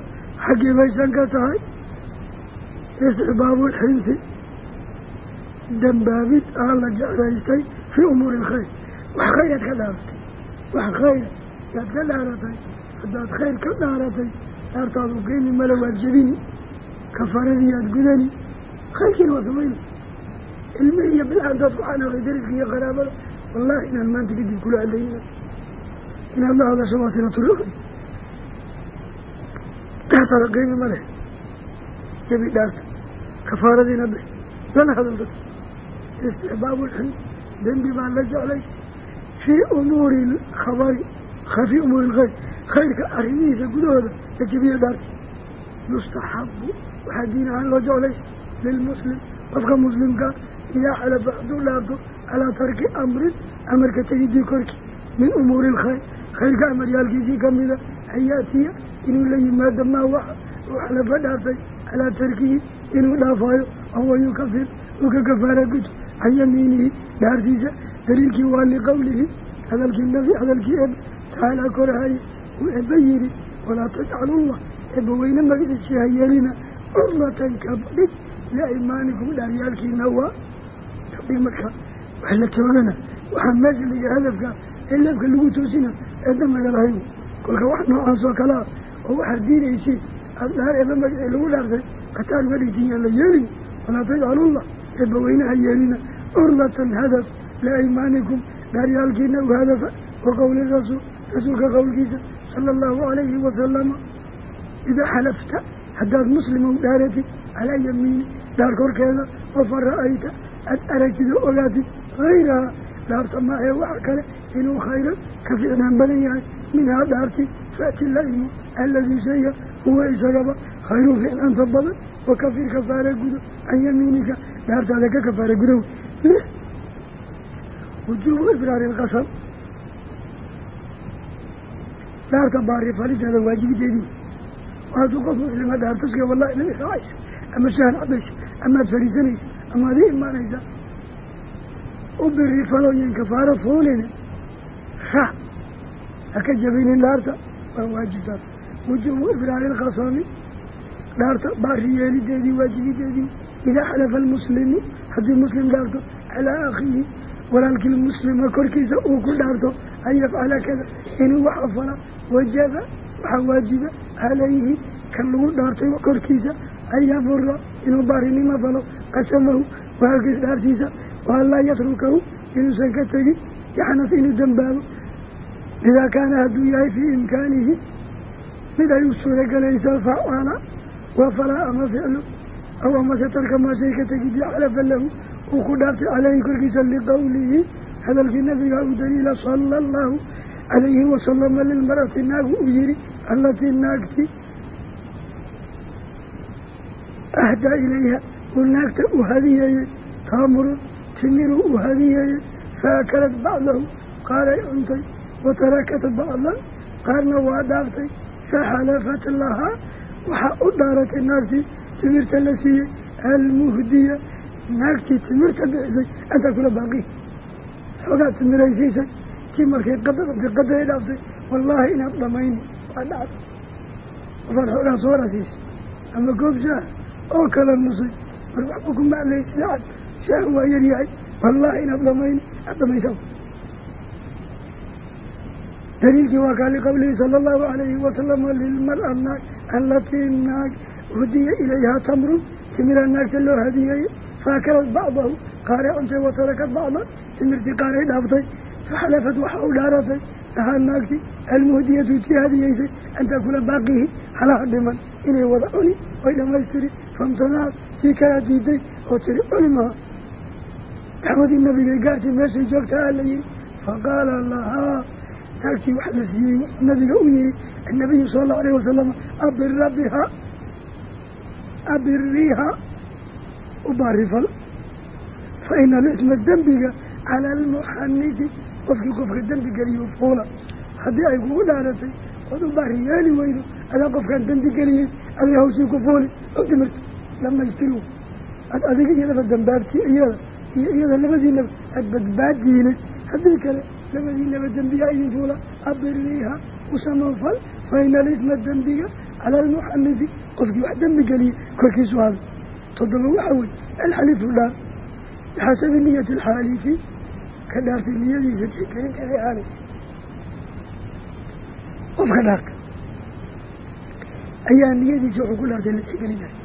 xaggii baysan ka tahay. Istixbaabulxinsi dembaabid aa la jeclaystay fii umuuri ilkhayr wax khayraad ka dhaaratay wax khayra yaad ka dhaaratay haddaad khayr ka dhaaratay dhaartaadu keeni male waad jebini. Kafaaradii aad gudani. Khayrkiina waa samayna ilmihii iyo bilcaantaad ku xanaaqay dariska iyo qaraabada wallaahi inaan maanta kadib kula hadlayna. Inaad la hadasho waa sinatulukri dhaartaada qiimi ma leh. Jebi dhaarta. Kafaaradiina bix lana hadalda istixbaabulxin dembi baa la jeclay. Fii umuuri lkhabari fii umuuri lkhayr khayrka arrimihiisa gudahooda la jebiya dhaarta yustaxabu waxaa diin ahaan loo jeclay lilmuslim qofka muslimkaa idaa xalafa hadduu dhaarto calaa tarki amrin amarka tegidii korkii min umuuri lkhayr khayrka amaryaalkiisii kamida hayaatiya inuu la yimaado maa waxa uu xalafa dhaartay calaa tarkihi inuu dhaafaayo awa yukafir uu ka kafaara guto can yamiinihi dhaartiisa daliilkii waa liqowlihi hadalkii nabi hadalkii eb tacaalaa korahaye uu eba yidhi walaa tajcalullah eba weyne magiciisii hayeelina curlatan kabdhig liaymaanikum dhaaryaalkiina waa kabdhig marka. Wax la joogana waxaa meesha liga hadafka ee leebka lagu toosina eedda magalahayn kolka wax noocaas oo kale ah oo waxaad diidaysid aada dhaar eeba magacii lagu dhaartay kataar uga dhigtin yaan la yeelin. Walaa tajcalullah eeba weynaha yeelina curlatan hadaf liaymaanikum dhaaryaalkiina u hadafa wa qowli rasuul rasuulka qowlkiisa sala allahu calayhi wasalama idaa xalafta haddaad muslimow dhaaratid calaa yamiini dhaar korkeeda oo fa ra'ayta aada aragtid oo ogaatid hayraha dhaarta maahee waxa kale inuu khayran ka fiicnaan badan yahay minhaa dhaarti faati la-imo aladii shayga huwa isagaba khayrun fiicnaanta badan wa kafir kafaara gudo can yamiinika dhaartaada ka kafaara gudow dhaarta baari faliteeda waajibideedii hadduu qof muslima dhaartaska wallahi nabi raacaysa ama shahan cabaysa amaad fadhiisanaysa amaad i imaanaysa. U biri falooyin kafaaro fuulina raac ha ka jabinin dhaarta? Waa waajibtaas wujuubu ibraari lkhasami dhaarta baari yeelideedii waajibideedii idaa xalafa almuslimu haddii muslim dhaarto calaa akhiihi walaalkii muslima korkiisa uu ku dhaarto an yafcala kada inuu wax afala wajaba waxaa waajiba calayhi kan lagu dhaartay korkiisa an yafura inuu baarinimo falo qasamahu walaalkiis dhaartiisa waan laa yatrukahu inuusan ka tegin yaxnaf inuu dembaabo idaa kaana hadduu yahay fii imkaanihi mid ay u suuragelayso facala waa falaa ama ficlu aw amase tarka maa shay ka tegid yaxlafa lahu uu ku dhaaftay caleyhi korkiisa liqowlihi hadalkii nabiga u daliila sala allahu calayhi wasalama lilmarati naagu uu yihi allatii naagti ahdaa ilayha uu naagta u hadiyeeyey taamurun timiruu u hadiyeeyey faakalad bacdahu qaaray cuntay watarakat bacdan qaarna waa dhaaftay faxalafat lahaa waxaa u dhaaratay naagtii timirta la siiyey almuhdiya naagtii timirta bixisay antaa kula baaqi xoogaa timiraysiisay tii markay qada ay dhaaftay wallaahi inaad dhamayni waa dhacda wafaad xoogaa soo rasiisay ama goob shaah oo kala nusay mar waxba ku maclaysid cad shaah waa yaryahay wallaahi inaad dhamayni aad dhamaysaa daliilkii waa kaa liqowlihi sala allahu alayhi wasalama lilmara naag allatii naag hudiya ilayhaa tamrun timira naagta loo hadiyeeyey faakalad bacdahu qaaray cuntay watarakad bacdan timirtii qaaray dhaaftay faxalafad waxa u dhaaratay lahaa naagti almuhdiyatu tii hadiyeysay antaa kula baaqihi halaha dhiman inay wada cuni way dhamaystiri famtanaad tii kalaa diiday oo tiri cuni maha dacwadii nabigay gaartay meeshay joogtaa la yihi faqaala lahaa naagtii wax la siiyey wuxuu nabiga u yihi annabiyu sala allahu alayh wasalam abira biha abiriha u baarifal alisma dembiga cala almuxanisi qofkii qofka dembi geliyo fuula haddii ay kugu dhaaratay ood u baari yeeli weydo adaa qofkaan dembi geliyey aday hawshii ku fuuli oo dimirto dhamaystiru ad adiga iyadaba dambaabti iyada iyo iyada labadiinaba aad badbaadiine haddii kale labadiinaba dembiga idin fuula. Abiriha u samanfal fa ina alisma dembiga cala almuxanisi qofkii wax dembi geliyey korkiisu hada toddoba waxaa wey alxalifu bixasabi niyati alxaalifi ka dhaartay niyadiisa tixgelinteeday aanaysa qofka dhaarka ayaa niyadiisa wuxuu ku dhaartay la tixgelinaya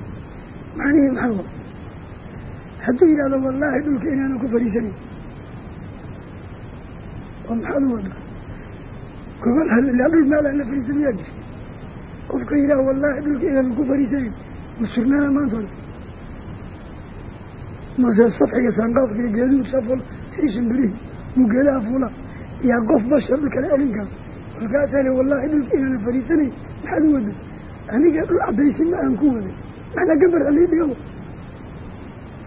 macnihii maxaa hadduu yidhahdo wallaahi dhulka inaanan ku fariisanayn oo maxaad u gobol meel aan la fariisan miyaa jira qofka yidhaha wallaahi dhulka inaanan ku fariisanayn masurnaana maantooda. Mase safxiga saanqaafka iyo geeduhu safol sii shimbirihii mugeedaha fuula yaa qof bashar dhulkala elinkaas kolkaasaa le wallaahi dhulka inaana fariisanayn maxaad u waday aniga dhul cadaysi ma aan ku waday macnaa gambar halii dhigo.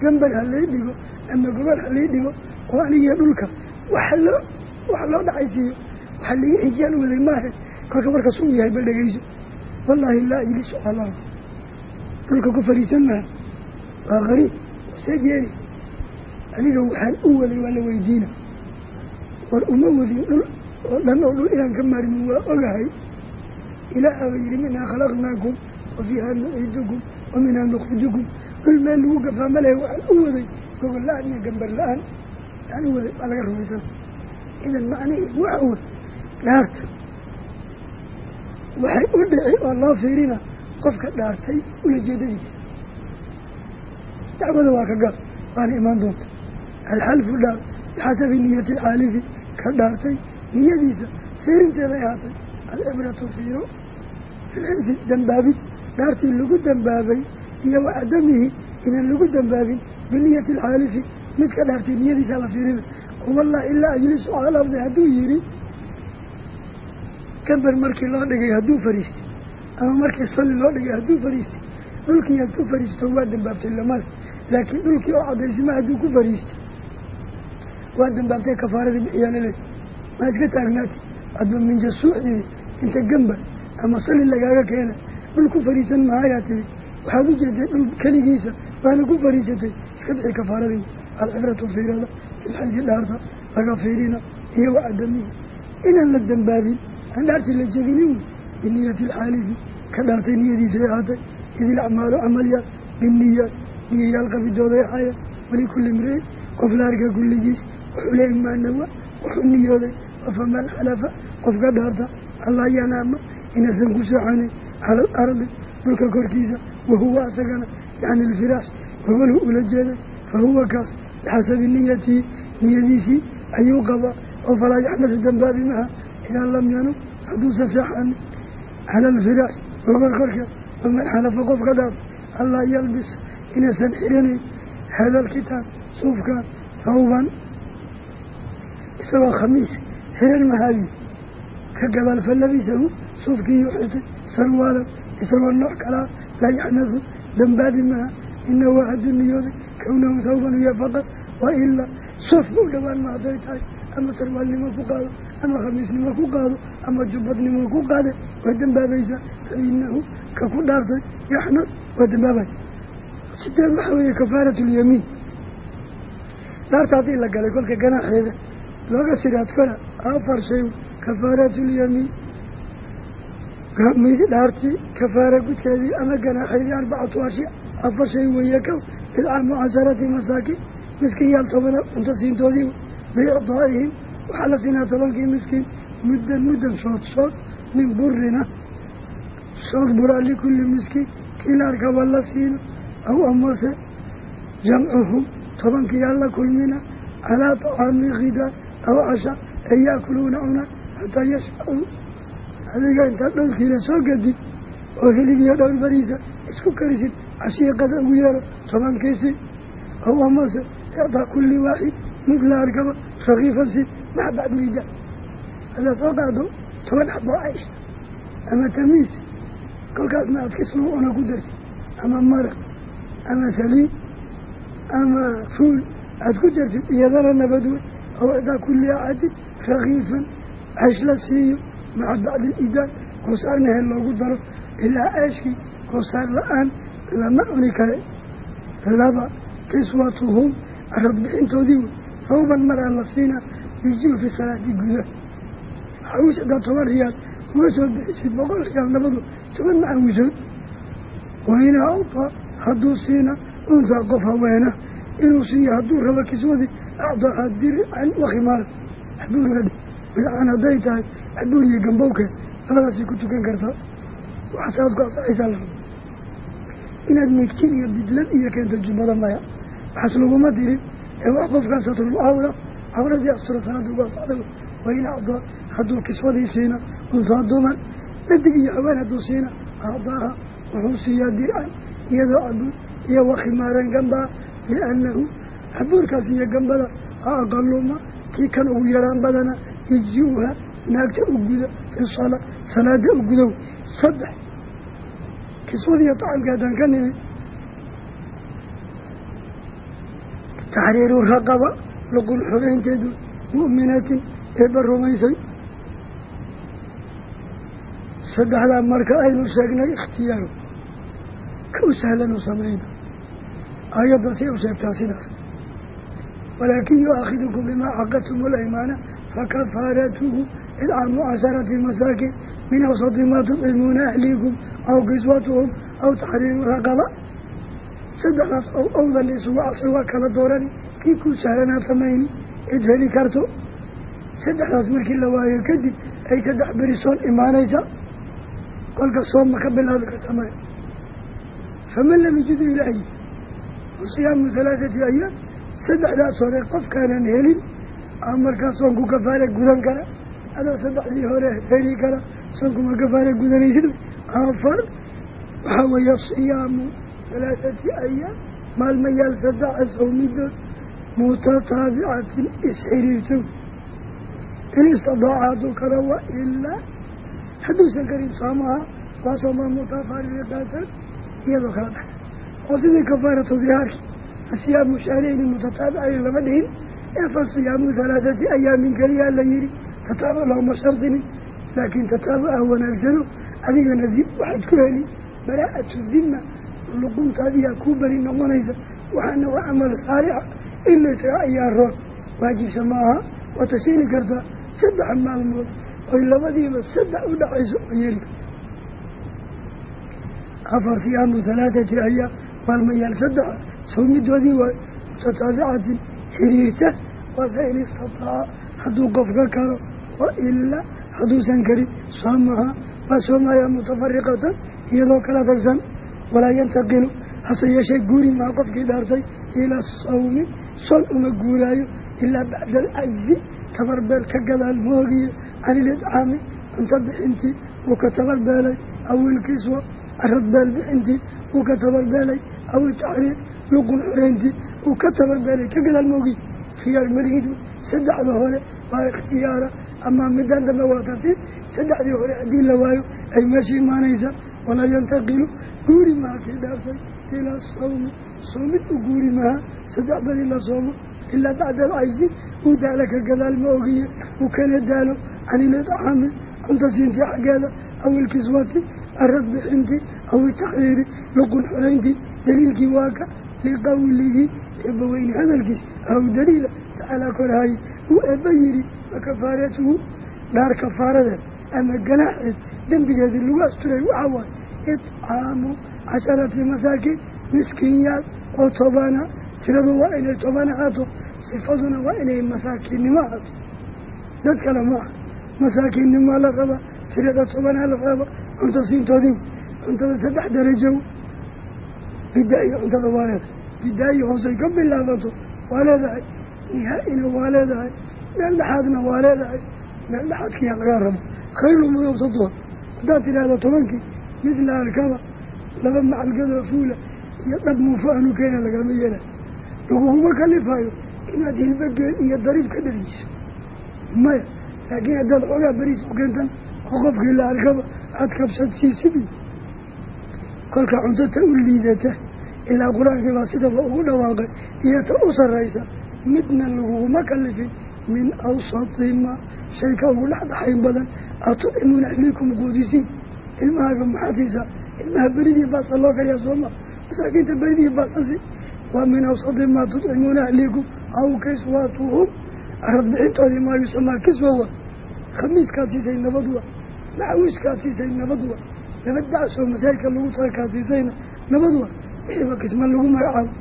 Gambar halii dhigo ama gobol halii dhigo oo anigiyo dhulka. Waxa loo wax loo dhacaysiiyo. Waxa ligi xijiyaan waday maahe kolka markaas uu yahay bal dhegeyso wallaahi laa ijlisu calaa dhulka ku fariisan maha waa qariib sejeeni aniga waxaan u waday waa la weydiina. War uma wadin dhul oo dhan oo dhul inaan ka maarmin waa ogahay. Ilaahaba yihi minhaa khalaqnaakum wa fiihaa nuciidukum wa minhaa nukhrijukum. Dhul meel lagu gafaa malehe waxaan u waday gogol la'aan iyo gambar la'aan. Waxaan u waday waa laga rumaysan. Idan macnihii waxa wey dhaarta waxay u dhici oo loo fiirina qofka dhaartay ulajeedadiisa dacwada waa ka gaab waana imaan doonta alxalfu dhaar bixasabi niyati alxaalifi ka dhaartay niyadiisa fiirinteeday ahaatay alcibratu fiiro filxilfi dambaabid dhaartii lagu dambaabay iyo wacadamihi inaan lagu dambaabin biniyati alxaalifi midka dhaartay niyadiisa la fiirina wallahi ilaa ajlisu cala ardi hadduu yihi gambar markii loo dhigay hadduu fariistay ama markii salli loo dhigay hadduu fariistay dhulkii aad ku fariisto waa dambaabtay lamada laakiin dhulkii oo cadaysima hadduu ku fariistay waa dambaabtay kafaaradii bixiyaalale maa iska taagnaati adba minjasuuxdii inta gambar ama salli lagaaga keena dhul ku fariisan maayaa tiri waxaad u jeeday dhul keligiisa waana ku fariisatay iska bixi kafaaradii alcibratu fiirada filxaji dhaarta laga fiirina iyo wacadamihi inaan la dambaabin aan dhaartii la jebinin biniyati alxaalifi ka dhaartay niyadiisay ahaatay idil acmaalu camalyaal biniyaat niyayaal qabidooday ahaayeen walikulli imriin qof la arka kulligiis wuxuu leey maanawa wuxuu niyooday afaman xalafa qofka dhaarta allaa yanaama inaysan ku seexanin cala alardi dhulka korkiisa wahuwa asagana yacni alfiraash gogolahu ula jeeday fa huwa kaas bixasabi niyatihi niyadiisii ayuu qabaa oo falaa yaxnasu dambaabi maha idaa lam yanum hadduusan seexanin cala alfiraash gogol korkeed waman xalafa qofka dhaarta allaa yalbis inaysan xirinayn hada alkitaab suufkan sawban isagoo khamiis xiran mahaabi ka gadaal fallabisahu suufkiiyu xitay sarwaalan isagoo nooc kalaa laa yaxnasu dambaabi maha inahu hadduu niyooday kownahu sawban iyo faqad wa ilaa suuf ma u dhowaan ma hadday tahay ama sarwaalnimo ku qaado ama khamiisnimo ku qaado ama jubbadnimo ku qaade waa dambaabaysaa fa inahu ka ku dhaartay yaxnas waa dambaabay. Sideed waxaa weeye kafaaratu lyamiin dhaarta haddii la galay kolka ganaaxeeda looga siraad kora afar shay kafaaratu lyamiin dhaartii kafaara gudkeedii ama ganaaxeedii arbacatu ashya afar shay weeye kow bidcaamu casharati masaakiin. Miskiin tobana cunto siintoodii biicdaa'ihim waxaa la siinaa tobankii miskiin muddan muddan shood shood min burina shood buraa likulli miskiin kii la siino aw amase jamcuhum. Tobankii alla kulmina calaa tacaami khidaa aw casha ee yaakuluuna cuna xataa yashcau adiga intaad dhowrkiila soo gadid oo hiligiyo dhowr bariisa isku karisid cashiiqada ugu yeero tobankiisi aw amase icdaa kulli waaxid mid la arkaba rakiifan si max bacdmiida hadaad soo qaado toban xaboo caysh ama tamiis kolkaasna aad kisma una ku dartid ama maraq ama saliid ama fuul aada ku dartid iyadana nabadwey aw icdaa kulli axadin rakiifan caysh la siiyo maca bacdi idaan goosaarna hel loogu daro ilaa ceeshkii goosaar la'aan lama cuni kare laba kiswatuhum arad bixintoodii wey sawban maraa la siinaa yujibu fi salaati guda xawiis haddaad toban riyaal uga soo bixisid boqol riyaal nabadu toban macawisood wayna awtaa hadduu siina unsaa qof haweena inuu siiyo hadduu rabo kiswadii acdaaha dircan wakhimaara axbuurga bidcaan hadday tahay axbuur iyo gambowke labadaasay ku tukan kartaa waxasaad ku asaxaysaa la inaad nigtin iyo bidlad iyo keento jubbada maya waxaas laguma dirin ee wax qofkaan satrul awra awradii astura salaada ugu asaxda wain acdaa hadduu kiswadii siina unsaa duman dhadig iyo haween hadduu siina acdaaha wuxuu siiyaa dircan iyadoo cabuur iyo wakhimaaran gambaa liannahu cabuurkaas iyo gambadaas aqaluma kii kan ugu yaraan badana yejzi-uha naagta u guda fi salaa salaada u gudow saddex. Kiswadiiyo tacamka haddaan ka nimi. Taxriiru raqaba luqul xoreynteedu mu'minatin eeba rumaysay. Saddexdaa marka aynu sheegnay ikhtiyaaru ka u sahlan u ayadda si u sheegtaa sidaas walaakin yu-aakhidukum bimaa caqadtum ulaymaana fakafaaratuhu idcaamu casharati masaakin min awsati maa tudcimuuna ahliikum aw kiswatuhum aw taxriiru raqaba saddexdaas ow owda lisugu casay waa kala doorani kii ku sahlanaad samayni cid heli karto saddexdaas markii la waayo kadib ay saddex beri soon imaanaysa kolka soomma ka bilaabi karta maya faman lam yajidu ilaahi siyaamu halaathati ayaam saddexdaas hore qofkaanan helin a markaa soonku kafaare gudan kara adoo saddexdii hore heli kara soonkuma kafaare gudanaysid afar waxaa weeye siyaamu halaathati ayaam maalmayaal saddexa sawmidood mutataabicatin isxiriirto. In istidaaca hadduu kara wa ilaa hadduusan karin soomaha waa soomaa mutafaariqatan iyadoo kala dhaxda oo sidii kafaaratu dihaarki asiyaamu shahreyni mutataabicayn lama dhihin ee fa siyaamu halaathati ayaamin keliyaa la yihi tataabuc looma shardinin laakiin tataabuca wanaagsano adigana dib waxaad ku heli baraa'atu dima luquntaadiyaa kuu beri noqonaysa waxaana waa camal saalixa in laysaga ayaaroon waajibsa ma aha waa tashiili kartaa saddex maalmood oy labadiiba saddex u dhacayso oo yeeli afar siyaamu halaathati ayaam maalmayaal sawmidoodii waay mutataabicatin xiriirta waase in istataaca hadduu qofka karo wa ilaa hadduusan karin saamaha waa soomaya mutafariqatan iyadoo kala tagsan walaa yantaqilu hase yeeshee guuri maa qofkii dhaartay ilaa sawmi soon uma guuraayo ilaa bacda alcajzi tabarbeel ka gadaal moogiye can ilidcaami cunto bixintii wuu ka tabarbeelay aw ilkiswa aradbeel bixintii wuu ka tabarbeelay aw itaxriir luqun xoreyntii wuu ka tabarbeelay ka gadaal moogiye khiyaar malihidu saddexda hore waa ikhtiyaara amaa midaan dambe waa tartiib saddexdii hore haddii la waayo ay meesha imaanaysaa walaa yantaqilu guuri maha kii dhaaftay ilaa sawmi soomid u guuri maha saddex beri la soomo ilaa bacda alcaysi uu daala ka gadaal ma ogiye uu kana daalo can ilidcaami cunta siintii xaggeeda aw ilkiswati arad bixintii aw itaxriiri luqun xoreyntii daliilkii waaka liqawlihi eebbaweyne hadalkiis aw daliila tacaalaa korhaye uu eebba yidhi fakafaaratuhu dhaar kafaaradeed ama ganaaxeed dembigeedii lagu asturay waxaa waaye itcaamu casharati masaakiin miskiinyaal oo tobana tiradu waa inay toban ahaato sifaduna waa inay masaakiinnimo ahaato. Dad kale ma aha masaakiinnimoa la raba tirada tobanaa la raba cunto siintoodii cuntada saddex darajow bidaa-iyo cuntada waa leedahay. Bidaa-iyo hoosay ka bilaabato waa leedahay. Nihaa-ina waa leedahay. Meel dhexaadna waa leedahay. Meel dhexaadkiyaa lagaa rabo khayru muyawsadoon haddaad tidhaahdo tobankii midla alkaba laba macalgadoo fuula iyo dhab muufo anu keena lagama yeelay. Laguguma kalifaayo inaad hilbageel iyo dariib ka dhaliiso maya laakiin haddaad xoogaa beriis u keentan oo qofkii la arkaba aada kabsadsiisibi kolka cuntota u liidata ilaa qur'aankii baa sidaba ugu dhawaaqay iyo ta u sarraysa midna laguguma kalifin min awsatima shayka ugu dhexdhaxayn badan atucimuuna ahliikum quudisiin ilmahaaga maxaatiisa ilmaha beridii baasa loo kariyaa sooma masaakiinta beridii baasasi waa min awsati maa tudcimuuna ahliikum aw kiswatuhum arad bixintoodii maa yusamaa kiswa wa. Khamiiskaad siisay nabad wa. Macawiiskaad siisay nabad wa nabad bacsoo masaajidka lagu talakaad siisayna nabad wa wixiiba kisma lagu magacaabo.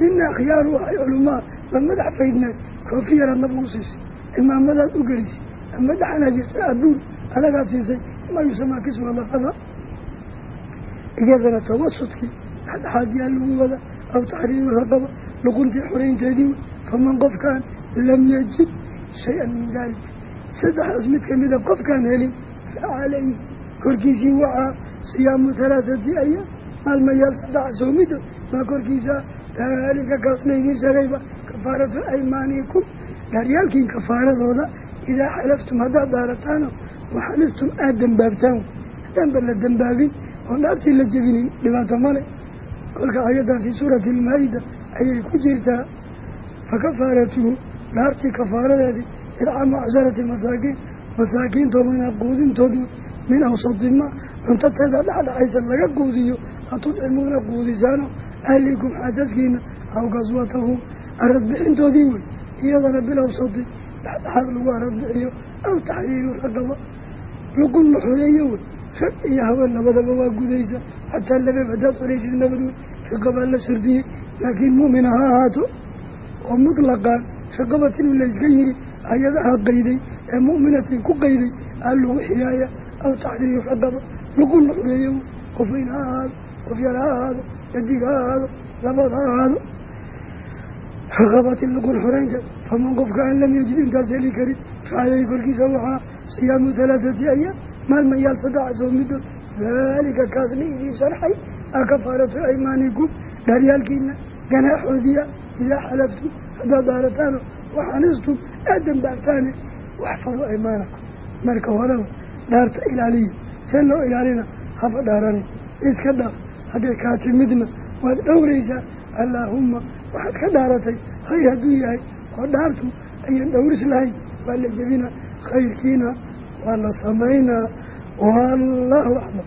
Nina akhyaaru ahay culumaa ba madax faydnay koofi yaraad nab ugu siisay imaamadaad u gelisay ama dhaxanaa jirta abuur adagaad siisay maa yusamaa kiswa laqada iyadana tawasudkii dhexdhexaad yaa lagu wada aw taxriiru raqaba luquntii xoreynteedii faman qofkaan lam yajid shay-an min dalik saddexdaas mid kamida qofkaan helin fa calayhi korkiisii wacaa siyaamu halaathati ayaam maalmayaal saddexa soomido maa korkiisa daalika kaasna idiin sheegayba kafaaratu aymaanikum dhaaryaalkiin kafaaradooda idaa xalaftum haddaad daarataano waxalistum aada dambaabtaan. Haddaanba la dambaabin oon dhaartii la jebinin dhibaato male kolka ayadan fii suurati almaa-ida ayay ku jirtaa fa kafaaratuhu dhaartii kafaaradeedii idcaamu casharati masaakiin masaakiin toobana min awsatima cuntateeda dhexdhexaysa laga quudiyo atudcimuuna quudisaano ahlikum xaasaskiina aw kaswatahum arad bixintoodii wey iyadana bilawsati dhexdhexaad lagu arad bixiyo aw taxriiru raqaba luqun la xoreeyo wey rag iyo haween labadaba waa gudaysa xataa labeeb haddaad xoreysid nabad wey raqabaa la sardiyey laakiin mu'mina ha ahaato. Oo mutlaqaan raqabatin in layska yiri ayadaha qayday ee mu'minatin ku qayday aa lagu xiyaaya aw taxriiru raqaba luqun la xoreeyo wey qof weyn ha ahaado qof yar ha ahaado yadig ha ahaado labood ha ahaado raqabatin luqun xoreynta faman qofka aan lam yajid intaas heli karin facaleyhi korkiisa waxaa siyaamu halaathati ayaam maalmayaal saddexa soo middood daalika kaasna idiin sharxay a kafaaratu aymaanikum dhaaryaalkiina ganaaxoodiya idaa xalaftum haddaad daarataano waxanistum aad dambaabtaane waxfadu aymaanakum marka horeba dhaarta ilaaliya see loo ilaalina haba dhaarani. Iska dhaaf hadday kaa timidna waad dhowraysaa. Allaahumma waxaad ka dhaaratay khayr hadduu yahay oo dhaartu ayan dhowris lahayn. Waa la jebina khayrkiina waa la samaynaa. Wallahu aclam